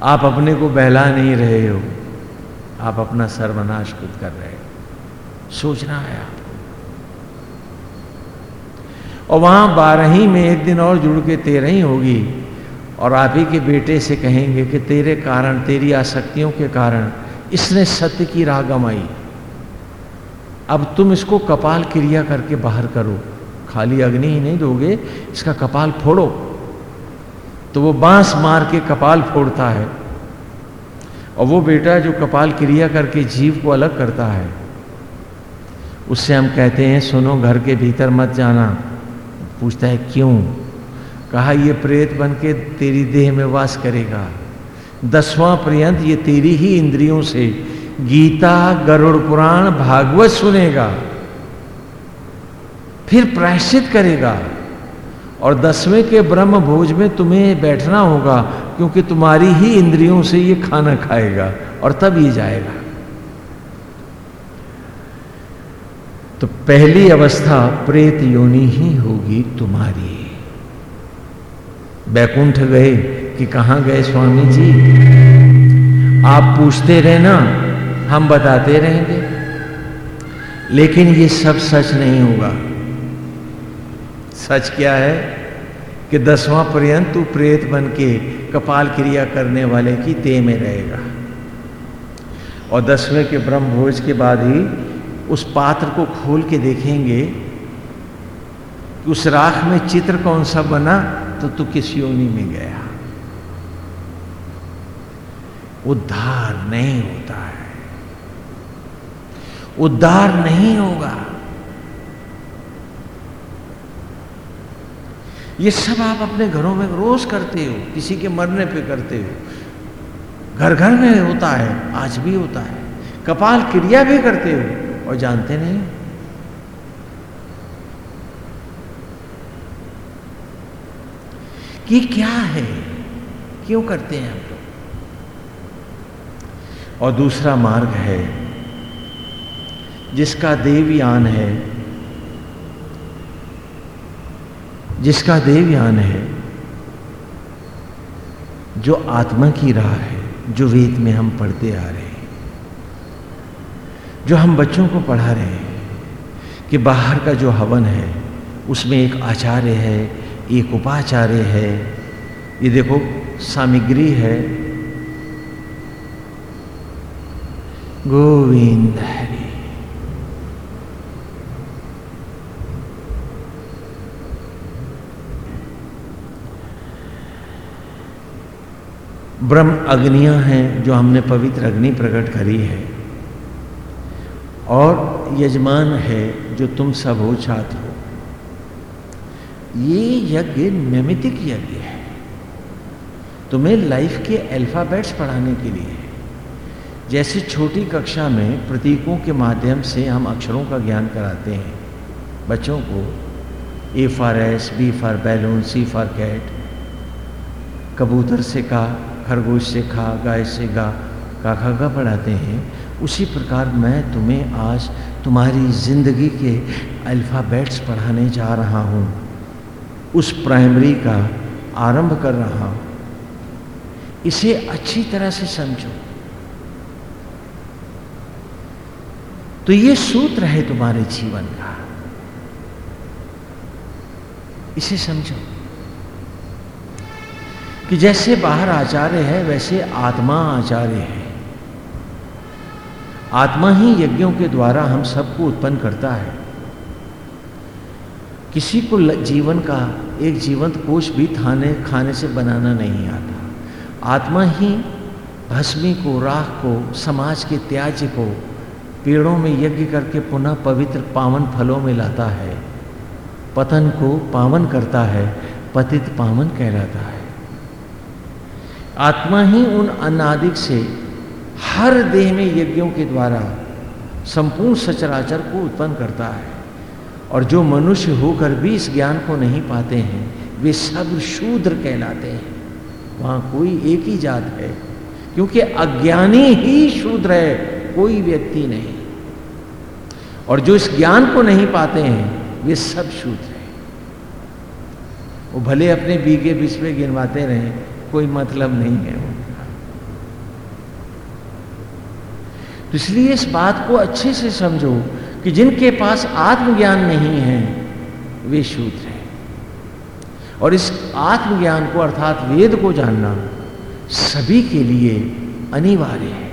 आप अपने को बहला नहीं रहे हो, आप अपना सर्वनाश खुद कर रहे हो। सोचना है आपको और वहाँ बारह ही में एक दिन और जुड़ के तेरह ही होगी। और आप ही के बेटे से कहेंगे कि तेरे कारण, तेरी आसक्तियों के कारण इसने सत्य की राह गमाई अब तुम इसको कपाल क्रिया करके बाहर करो। खाली अग्नि ही नहीं दोगे, इसका कपाल फोड़ो। तो वो बाँस मार के कपाल फोड़ता है। और वो बेटा जो कपाल क्रिया करके जीव को अलग करता है, उससे हम कहते हैं, सुनो, घर के भीतर मत जाना। पूछता है, क्यों? कहा, ये प्रेत बन के तेरी देह में वास करेगा। दसवां पर्यंत ये तेरी ही इंद्रियों से गीता, गरुड़ पुराण, भागवत सुनेगा। फिर प्रायश्चित करेगा। और दसवें के ब्रह्म भोज में तुम्हें बैठना होगा, क्योंकि तुम्हारी ही इंद्रियों से ये खाना खाएगा और तब ये जाएगा। तो पहली अवस्था प्रेत योनि ही होगी तुम्हारी। बैकुंठ गए कि कहाँ गए स्वामी जी आप पूछते रहना, हम बताते रहेंगे। लेकिन ये सब सच नहीं होगा। सच क्या है कि दसवां पर्यंत तू प्रेत बन के कपाल क्रिया करने वाले की देह में रहेगा। और दसवें के ब्रह्म भोज के बाद ही उस पात्र को खोल के देखेंगे कि उस राख में चित्र कौन सा बना तो तू किस योनि में गया। उद्धार नहीं होता है। उद्धार नहीं होगा। ये सब आप अपने घरों में रोज करते हो, किसी के मरने पे करते हो। घर घर में होता है, आज भी होता है। कपाल क्रिया भी करते हो। और जानते नहीं? कि क्या है? क्यों करते हैं हम लोग? और दूसरा मार्ग है, जिसका देवयान है, जिसका देवयान है, जो आत्मा की राह है, जो वेद में हम पढ़ते आ रहे हैं। जो हम बच्चों को पढ़ा रहे हैं, कि बाहर का जो हवन है, उसमें एक आचार्य है, एक उपाचार्य है। ये देखो, सामग्री है। गोविंद हरि। ब्रह्म अग्नियाँ हैं जो हमने पवित्र अग्नि प्रकट करी है। और यजमान है जो तुम सब हो छात्र हो। ये यज्ञ नैमितिक यज्ञ है। तुम्हें लाइफ के अल्फाबेट्स पढ़ाने के लिए जैसे छोटी कक्षा में प्रतीकों के माध्यम से हम अक्षरों का ज्ञान कराते हैं, बच्चों को A for S B for balloon C for cat कबूतर से का, खरगोश से खा, गाय से गा, का, खा गा पढ़ाते हैं। उसी प्रकार मैं तुम्हें आज तुम्हारी ज़िंदगी के अल्फ़ाबेट्स पढ़ाने जा रहा हूँ। उस प्राइमरी का आरंभ कर रहा हूँ। इसे अच्छी तरह से समझो। तो ये सूत्र है तुम्हारे जीवन का। इसे समझो कि जैसे बाहर आचार्य है, वैसे आत्मा आचार्य है। आत्मा ही यज्ञों के द्वारा हम सबको उत्पन्न करता है। किसी को जीवन का, एक जीवंत कोष भी थाने, खाने से बनाना नहीं आता। आत्मा ही भस्मी को, राख को, समाज के त्याज्य को, पेड़ों में यज्ञ करके पुनः पवित्र पावन फलों में लाता है। पतन को पावन करता है, पतित पावन कहलाता है। आत्मा ही उन अनादिक से हर देह में यज्ञों के द्वारा संपूर्ण सचराचर को उत्पन्न करता है। और जो मनुष्य होकर भी इस ज्ञान को नहीं पाते हैं, वे सब शूद्र कहलाते हैं। वहाँ कोई एक ही जात है, क्योंकि अज्ञानी ही शूद्र है, कोई व्यक्ति नहीं। और जो इस ज्ञान को नहीं पाते हैं, वे सब शूद्र हैं। वो भले अपने बीगे बीच में गिनवाते रहें, कोई मतलब नहीं है उनका तो इसलिए इस बात को अच्छे से समझो कि जिनके पास आत्मज्ञान नहीं है, वे शूद्र हैं। और इस आत्मज्ञान को, अर्थात वेद को जानना सभी के लिए अनिवार्य है।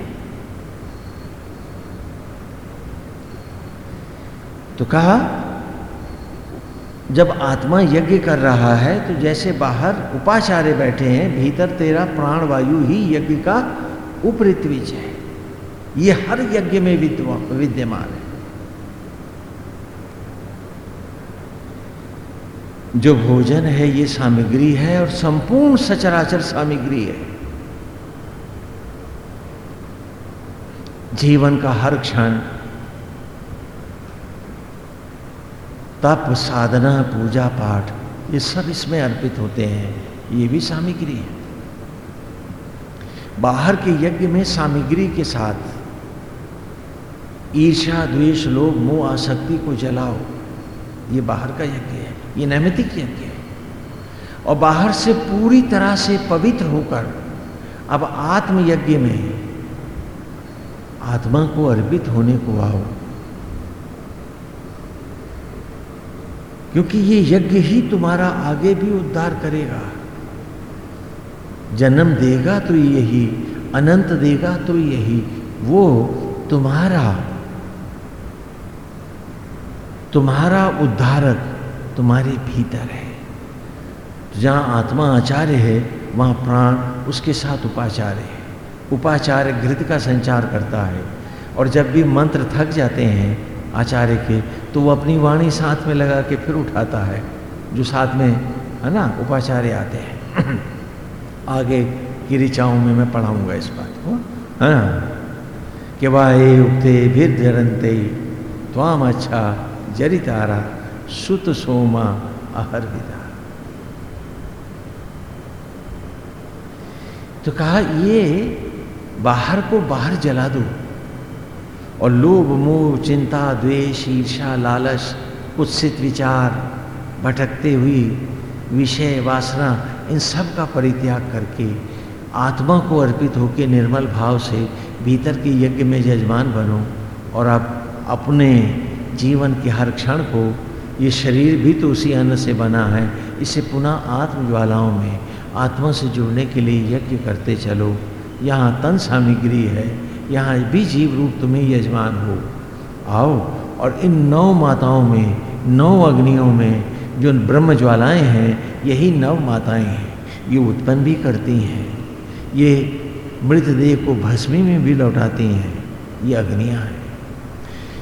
तो कहा, जब आत्मा यज्ञ कर रहा है तो जैसे बाहर उपाचार्य बैठे हैं, भीतर तेरा प्राण वायु ही यज्ञ का उपरित्विज है। ये हर यज्ञ में विद्यमान है। जो भोजन है, ये सामग्री है और संपूर्ण सचराचर सामग्री है। जीवन का हर क्षण तप, साधना, पूजा पाठ, ये सब इसमें अर्पित होते हैं। ये भी सामग्री है। बाहर के यज्ञ में सामग्री के साथ ईर्षा द्वेष, लोभ, मोह, आसक्ति को जलाओ। ये बाहर का यज्ञ है, ये नैमितिक यज्ञ है। और बाहर से पूरी तरह से पवित्र होकर अब आत्म यज्ञ में आत्मा को अर्पित होने को आओ। क्योंकि ये यज्ञ ही तुम्हारा आगे भी उद्धार करेगा। जन्म देगा तो यही, अनंत देगा तो यही, वो तुम्हारा तुम्हारा उद्धारक तुम्हारे भीतर है। जहाँ आत्मा आचार्य है, वहाँ प्राण उसके साथ उपाचार्य है। उपाचार्य घृत का संचार करता है और जब भी मंत्र थक जाते हैं आचार्य के तो वो अपनी वाणी साथ में लगा के फिर उठाता है, जो साथ में, है ना, उपाचार्य आते हैं। <clears throat> आगे की ऋचाओं में मैं पढ़ाऊँगा इस बात को, है ना। कि वाहे उगते फिर जरनते त्वाम अच्छा जरितारा सुत सोमा अहर विदा। तो कहा, ये बाहर को बाहर जला दो और लोभ, मोह, चिंता, द्वेष ईर्षा लालच, कुत्सित विचार, भटकते हुई विषय, वासना, इन सब का परित्याग करके आत्मा को अर्पित होकर निर्मल भाव से भीतर के यज्ञ में जजमान बनो और आप अपने जीवन के हर क्षण को, ये शरीर भी तो उसी अन्न से बना है, इसे पुनः आत्मज्वालाओं में, आत्मा से जुड़ने के लिए यज्ञ करते चलो। यहाँ तन सामग्री है, यहाँ भी जीव रूप तुम्हें यजमान हो। आओ, और इन नौ माताओं में, नौ अग्नियों में, जो ब्रह्म ज्वालाएँ हैं, यही नव माताएँ हैं, ये उत्पन्न भी करती हैं। ये मृतदेह को भस्मी में भी लौटाती हैं, ये अग्नियाँ हैं।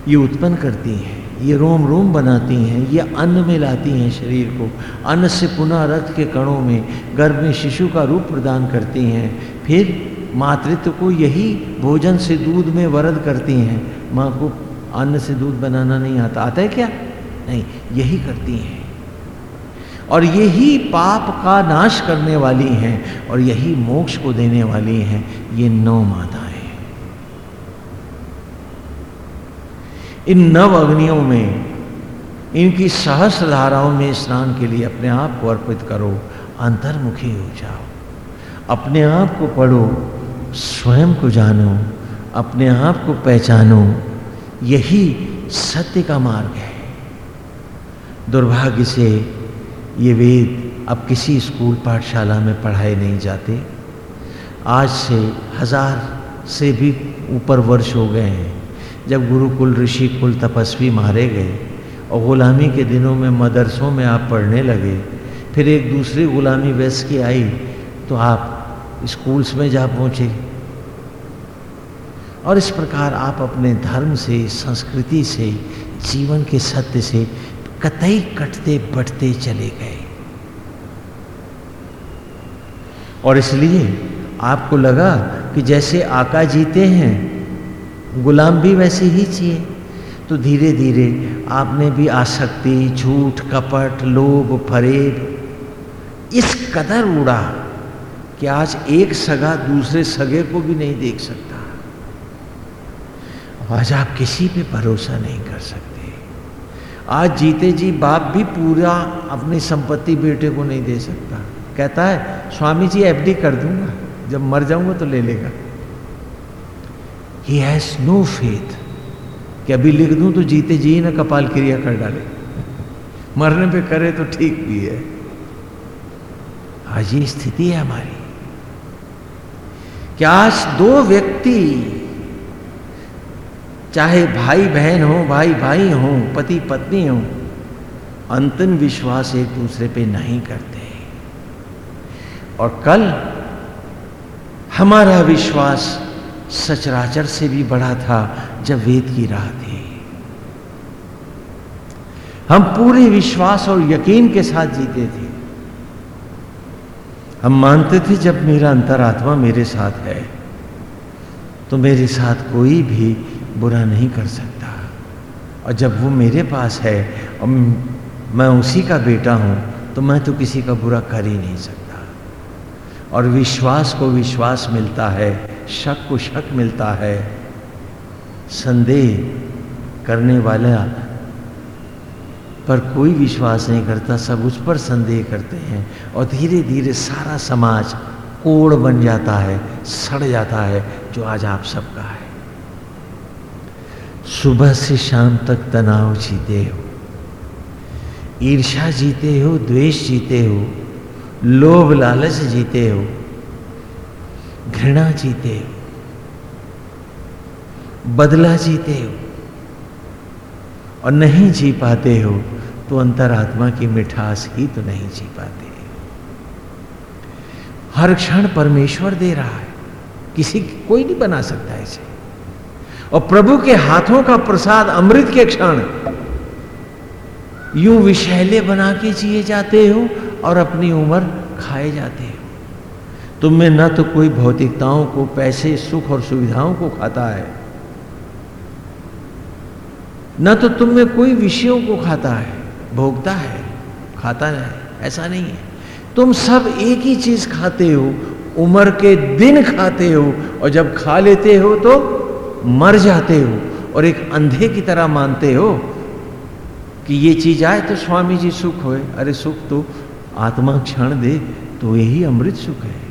ये उत्पन्न करती हैं, ये रोम रोम बनाती हैं, ये अन्न में लाती हैं शरीर को। अन्न से पुनः रक्त के कणों में गर्भ में शिशु का रूप प्रदान करती हैं। फिर मातृत्व को यही भोजन से दूध में वरद करती हैं। माँ को अन्न से दूध बनाना नहीं आता। आता है क्या? नहीं, यही करती हैं। और यही पाप का नाश करने वाली हैं और यही मोक्ष को देने वाली हैं। ये नौ माताएँ। इन नव अग्नियों में, इनकी सहस्र धाराओं में स्नान के लिए अपने आप को अर्पित करो, अंतर्मुखी हो जाओ। अपने आप को पढ़ो, स्वयं को जानो, अपने आप को पहचानो, यही सत्य का मार्ग है। दुर्भाग्य से ये वेद अब किसी स्कूल पाठशाला में पढ़ाए नहीं जाते। आज से हज़ार से भी ऊपर वर्ष हो गए हैं। जब गुरुकुल ऋषि कुल तपस्वी मारे गए और गुलामी के दिनों में मदरसों में आप पढ़ने लगे, फिर एक दूसरी गुलामी वैस की आई तो आप स्कूल्स में जा पहुँचे। और इस प्रकार आप अपने धर्म से, संस्कृति से, जीवन के सत्य से कतई कटते बढ़ते चले गए। और इसलिए आपको लगा कि जैसे आका जीते हैं गुलाम भी वैसे ही चाहिए। तो धीरे धीरे आपने भी आसक्ति, झूठ, कपट, लोभ, फरेब, इस कदर उड़ा कि आज एक सगा दूसरे सगे को भी नहीं देख सकता। आज आप किसी पे भरोसा नहीं कर सकते। आज जीते जी बाप भी पूरा अपनी संपत्ति बेटे को नहीं दे सकता। कहता है, स्वामी जी, एफडी कर दूँगा। जब मर जाऊँगा तो ले लेगा। ही हैज़ नो फेथ कि अभी लिख दूँ तो जीते जी ना कपाल क्रिया कर डाले। मरने पे करे तो ठीक भी है। आज ये स्थिति है हमारी। कि आज दो व्यक्ति, चाहे भाई बहन हो भाई भाई हो पति पत्नी हो, अंतिम विश्वास एक दूसरे पे नहीं करते। और कल हमारा विश्वास सचराचर से भी बड़ा था जब वेद की राह थी। हम पूरे विश्वास और यकीन के साथ जीते थे। हम मानते थे, जब मेरा अंतरात्मा मेरे साथ है तो मेरे साथ कोई भी बुरा नहीं कर सकता। और जब वो मेरे पास है, और मैं उसी का बेटा हूँ तो मैं तो किसी का बुरा कर ही नहीं सकता। और विश्वास को विश्वास मिलता है शक को शक मिलता है। संदेह करने वाला पर कोई विश्वास नहीं करता, सब उस पर संदेह करते हैं और धीरे धीरे सारा समाज कोड़ बन जाता है, सड़ जाता है, जो आज आप सबका है। सुबह से शाम तक तनाव जीते हो। ईर्षा जीते हो, द्वेष जीते हो, लोभ लालच जीते हो घृणा जीते हो बदला जीते हो और नहीं जी पाते हो तो अंतरात्मा की मिठास ही तो नहीं जी पाते। हर क्षण परमेश्वर दे रहा है, किसी कोई नहीं बना सकता इसे। और प्रभु के हाथों का प्रसाद अमृत के क्षण, यूँ विषैले बना के जिए जाते हो और अपनी उम्र खाए जाते हो। तुम में न तो कोई भौतिकताओं को, पैसे, सुख और सुविधाओं को खाता है। न तो तुम में कोई विषयों को खाता है। भोगता है, खाता है, ऐसा नहीं है। तुम सब एक ही चीज़ खाते हो, उम्र के दिन खाते हो, और जब खा लेते हो तो मर जाते हो, और एक अंधे की तरह मानते हो कि ये चीज़ आए तो स्वामी जी सुख होए। अरे सुख तो आत्मा क्षण दे तो यही अमृत सुख है।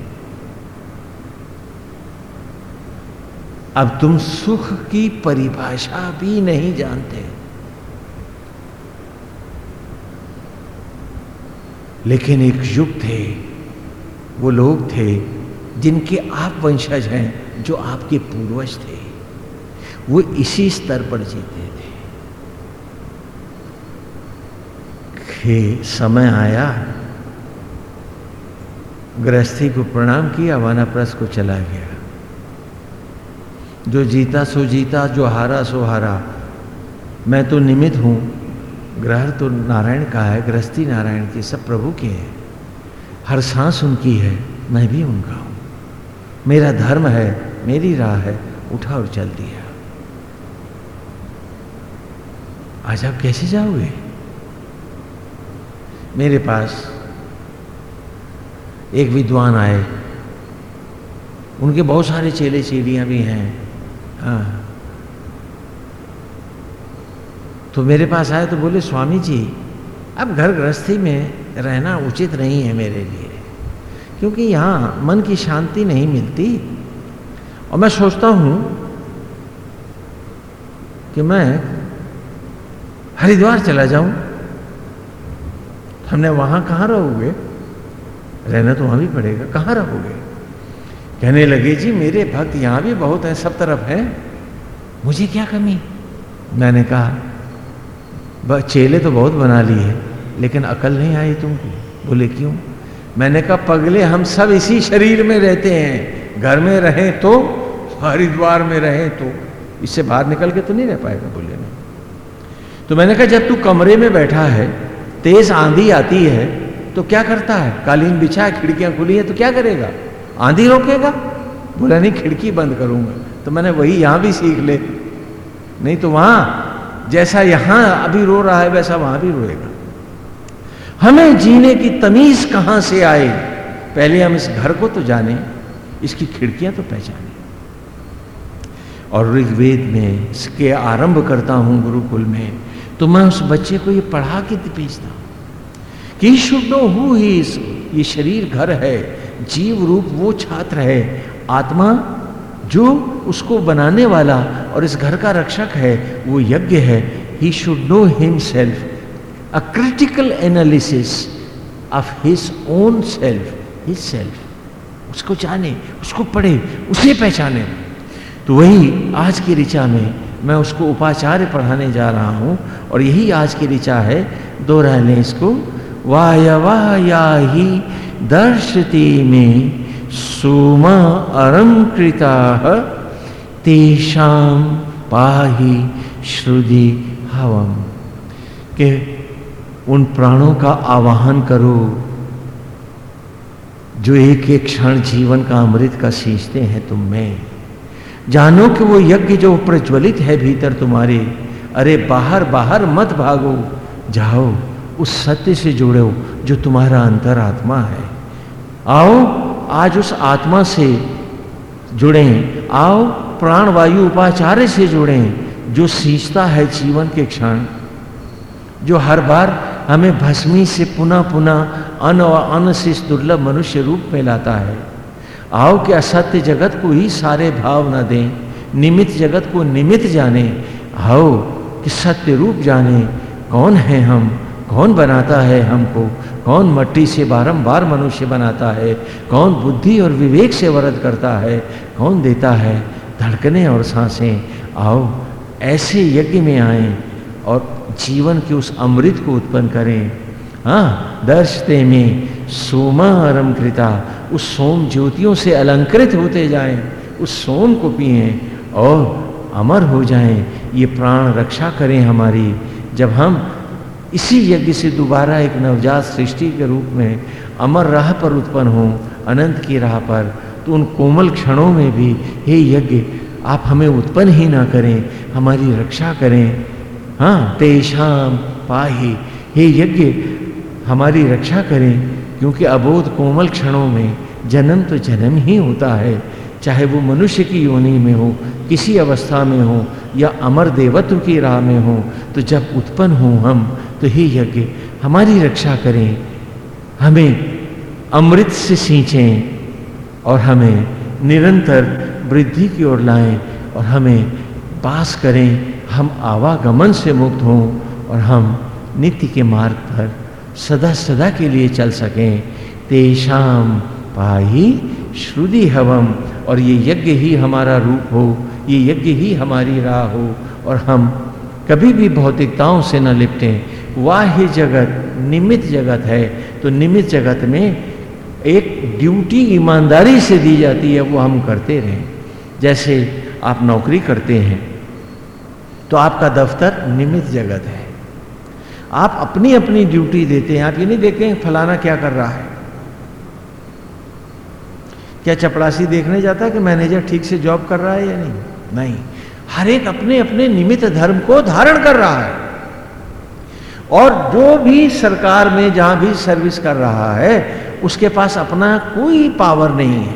अब तुम सुख की परिभाषा भी नहीं जानते। लेकिन एक युग थे, वो लोग थे, जिनके आप वंशज हैं, जो आपके पूर्वज थे। वो इसी स्तर पर जीते थे। कि समय आया। गृहस्थी को प्रणाम किया वानाप्रस को चला गया। जो जीता सो जीता, जो हारा सो हारा। मैं तो निमित हूँ। ग्रह तो नारायण का है, गृहस्थी नारायण की, सब प्रभु के हैं। हर सांस उनकी है, मैं भी उनका हूँ। मेरा धर्म है, मेरी राह है, उठा और चल दिया। आज आप कैसे जाओगे? मेरे पास एक विद्वान आए। उनके बहुत सारे चेले चेलियाँ भी हैं। तो मेरे पास आए तो बोले स्वामी जी अब घर गृहस्थी में रहना उचित नहीं है मेरे लिए, क्योंकि यहाँ मन की शांति नहीं मिलती। और मैं सोचता हूँ कि मैं हरिद्वार चला जाऊँ। हमने वहाँ कहाँ रहोगे? रहना तो वहाँ भी पड़ेगा। कहाँ रहोगे? कहने लगे, जी, मेरे भक्त यहाँ भी बहुत हैं, सब तरफ़ हैं। मुझे क्या कमी? मैंने कहा चेले तो बहुत बना लिए लेकिन अकल नहीं आई तुमको। बोले, क्यों? मैंने कहा, पगले हम सब इसी शरीर में रहते हैं। घर में रहें तो हरिद्वार में रहें तो इससे बाहर निकल के तो नहीं रह पाएगा। बोले नहीं तो मैंने कहा, जब तू कमरे में बैठा है, तेज आंधी आती है तो क्या करता है? कालीन बिछा है, खिड़कियाँ खुली है तो क्या करेगा? आंधी रोकेगा? बोला, नहीं, खिड़की बंद करूँगा। तो मैंने वही यहाँ भी सीख ले। नहीं तो वहाँ, जैसा यहाँ अभी रो रहा है, वैसा वहाँ भी रोएगा। हमें जीने की तमीज कहाँ से आए? पहले हम इस घर को तो जाने, इसकी खिड़कियाँ तो पहचाने। और ऋग्वेद में इसके आरंभ करता हूँ गुरुकुल में तो मैं उस बच्चे को ये पढ़ा के भेजता हूँ कि शुड नो हु ही ये शरीर घर है जीव रूप वो छात्र है, आत्मा जो उसको बनाने वाला और इस घर का रक्षक है, वो यज्ञ है। He should know himself a critical analysis of his own self his self उसको जाने, उसको पढ़े, उसे पहचाने। तो वही आज की ऋचा में मैं उसको उपाचार्य पढ़ाने जा रहा हूँ और यही आज की ऋचा है। दोहरा लें इसको। वाह वाह या ही दर्शती में सोमा अरम कृता तेषाम पाही श्रुति हवम। के उन प्राणों का आवाहन करो, जो एक एक क्षण जीवन का अमृत का सींचते हैं तुम में। जानो कि वो यज्ञ जो प्रज्वलित है भीतर तुम्हारे, अरे बाहर बाहर मत भागो, जाओ। उस सत्य से जुड़ो जो तुम्हारा अंतर आत्मा है। आओ, आज उस आत्मा से जुड़े आओ प्राण वायु उपाचार्य से जुड़े जो सींचता है जीवन के क्षण, जो हर बार हमें भस्मी से पुनः पुनः अन और अन से दुर्लभ मनुष्य रूप में लाता है। आओ कि असत्य जगत को ही सारे भाव न दें निमित जगत को निमित जाने। आओ कि सत्य रूप जाने, कौन है हम? कौन बनाता है हमको? कौन मट्टी से बारंबार मनुष्य बनाता है? कौन बुद्धि और विवेक से वरद करता है? कौन देता है? धड़कने और साँसें। आओ, ऐसे यज्ञ में आए और जीवन के उस अमृत को उत्पन्न करें। हाँ दर्शते में सोमा आरम कृता, उस सोम ज्योतियों से अलंकृत होते जाएँ, उस सोम को पिए और अमर हो जाएँ। ये प्राण रक्षा करें हमारी। जब हम इसी यज्ञ से दोबारा एक नवजात सृष्टि के रूप में अमर राह पर उत्पन्न हो, अनंत की राह पर तो उन कोमल क्षणों में भी हे यज्ञ, आप हमें उत्पन्न ही ना करें, हमारी रक्षा करें। हाँ तेषाम पाही, हे यज्ञ, हमारी रक्षा करें, क्योंकि अबोध कोमल क्षणों में जन्म तो जन्म ही होता है। चाहे वो मनुष्य की योनि में हो, किसी अवस्था में हो, या अमर देवत्व की राह में हो तो जब उत्पन्न हो हम तो हे यज्ञ, हमारी रक्षा करें। हमें अमृत से सींचें और हमें निरंतर वृद्धि की ओर लाएँ और हमें पास करें। हम आवागमन से मुक्त हों और हम नित्य के मार्ग पर सदा सदा के लिए चल सकें। तेषाम पाही श्रुति हवम और ये यज्ञ ही हमारा रूप हो, ये यज्ञ ही हमारी राह हो और हम कभी भी भौतिकताओं से न लिपटें। वाह्य जगत निमित जगत है तो निमित जगत में एक ड्यूटी ईमानदारी से दी जाती है, वो हम करते रहें। जैसे आप नौकरी करते हैं तो आपका दफ्तर निमित जगत है। आप अपनी अपनी ड्यूटी देते हैं, आप ये नहीं देखें फलाना क्या कर रहा है। क्या चपड़ासी देखने जाता है कि मैनेजर ठीक से जॉब कर रहा है या नहीं? नहीं। हर एक अपने अपने निमित्त धर्म को धारण कर रहा है। और जो भी सरकार में जहाँ भी सर्विस कर रहा है, उसके पास अपना कोई पावर नहीं है।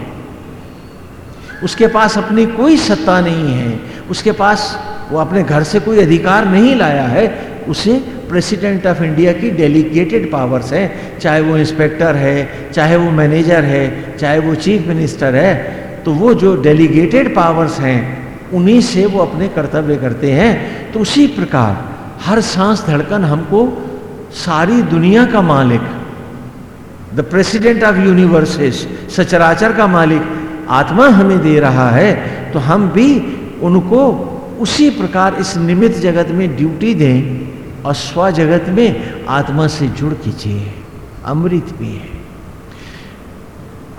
उसके पास अपनी कोई सत्ता नहीं है। उसके पास वो अपने घर से कोई अधिकार नहीं लाया है। उसे प्रेसिडेंट ऑफ़ इंडिया की डेलीगेटेड पावर्स है। चाहे वो इंस्पेक्टर है, चाहे वो मैनेजर है, चाहे वो चीफ मिनिस्टर है तो वो जो डेलीगेटेड पावर्स हैं, उन्हीं से वो अपने कर्तव्य करते हैं। तो उसी प्रकार हर सांस धड़कन हमको सारी दुनिया का मालिक द प्रेसिडेंट ऑफ़ यूनिवर्सेस सचराचर का मालिक, आत्मा हमें दे रहा है तो हम भी उनको उसी प्रकार इस निमित्त जगत में ड्यूटी दें और स्व जगत में आत्मा से जुड़ कीजिए, अमृत भी है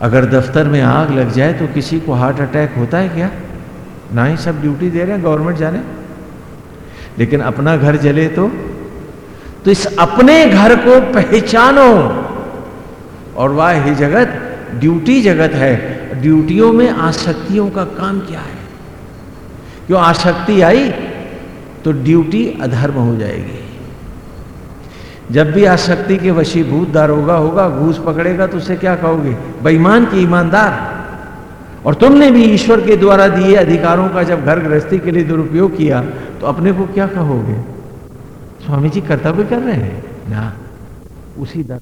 अगर दफ्तर में आग लग जाए तो किसी को हार्ट अटैक होता है क्या? ना ही सब ड्यूटी दे रहे हैं, गवर्नमेंट जाने। लेकिन अपना घर जले तो? तो इस अपने घर को पहचानो। और वह, ही जगत, ड्यूटी जगत है। ड्यूटियों में आसक्तियों का काम क्या है? क्यों आसक्ति आई तो ड्यूटी अधर्म हो जाएगी। जब भी आसक्ति के वशीभूत दारोगा होगा, घूस पकड़ेगा तो उसे क्या कहोगे? बेईमान की ईमानदार। और तुमने भी ईश्वर के द्वारा दिए अधिकारों का जब घर गृहस्थी के लिए दुरुपयोग किया तो अपने को क्या कहोगे? स्वामी जी कर्तव्य कर रहे हैं। ना, उसी दर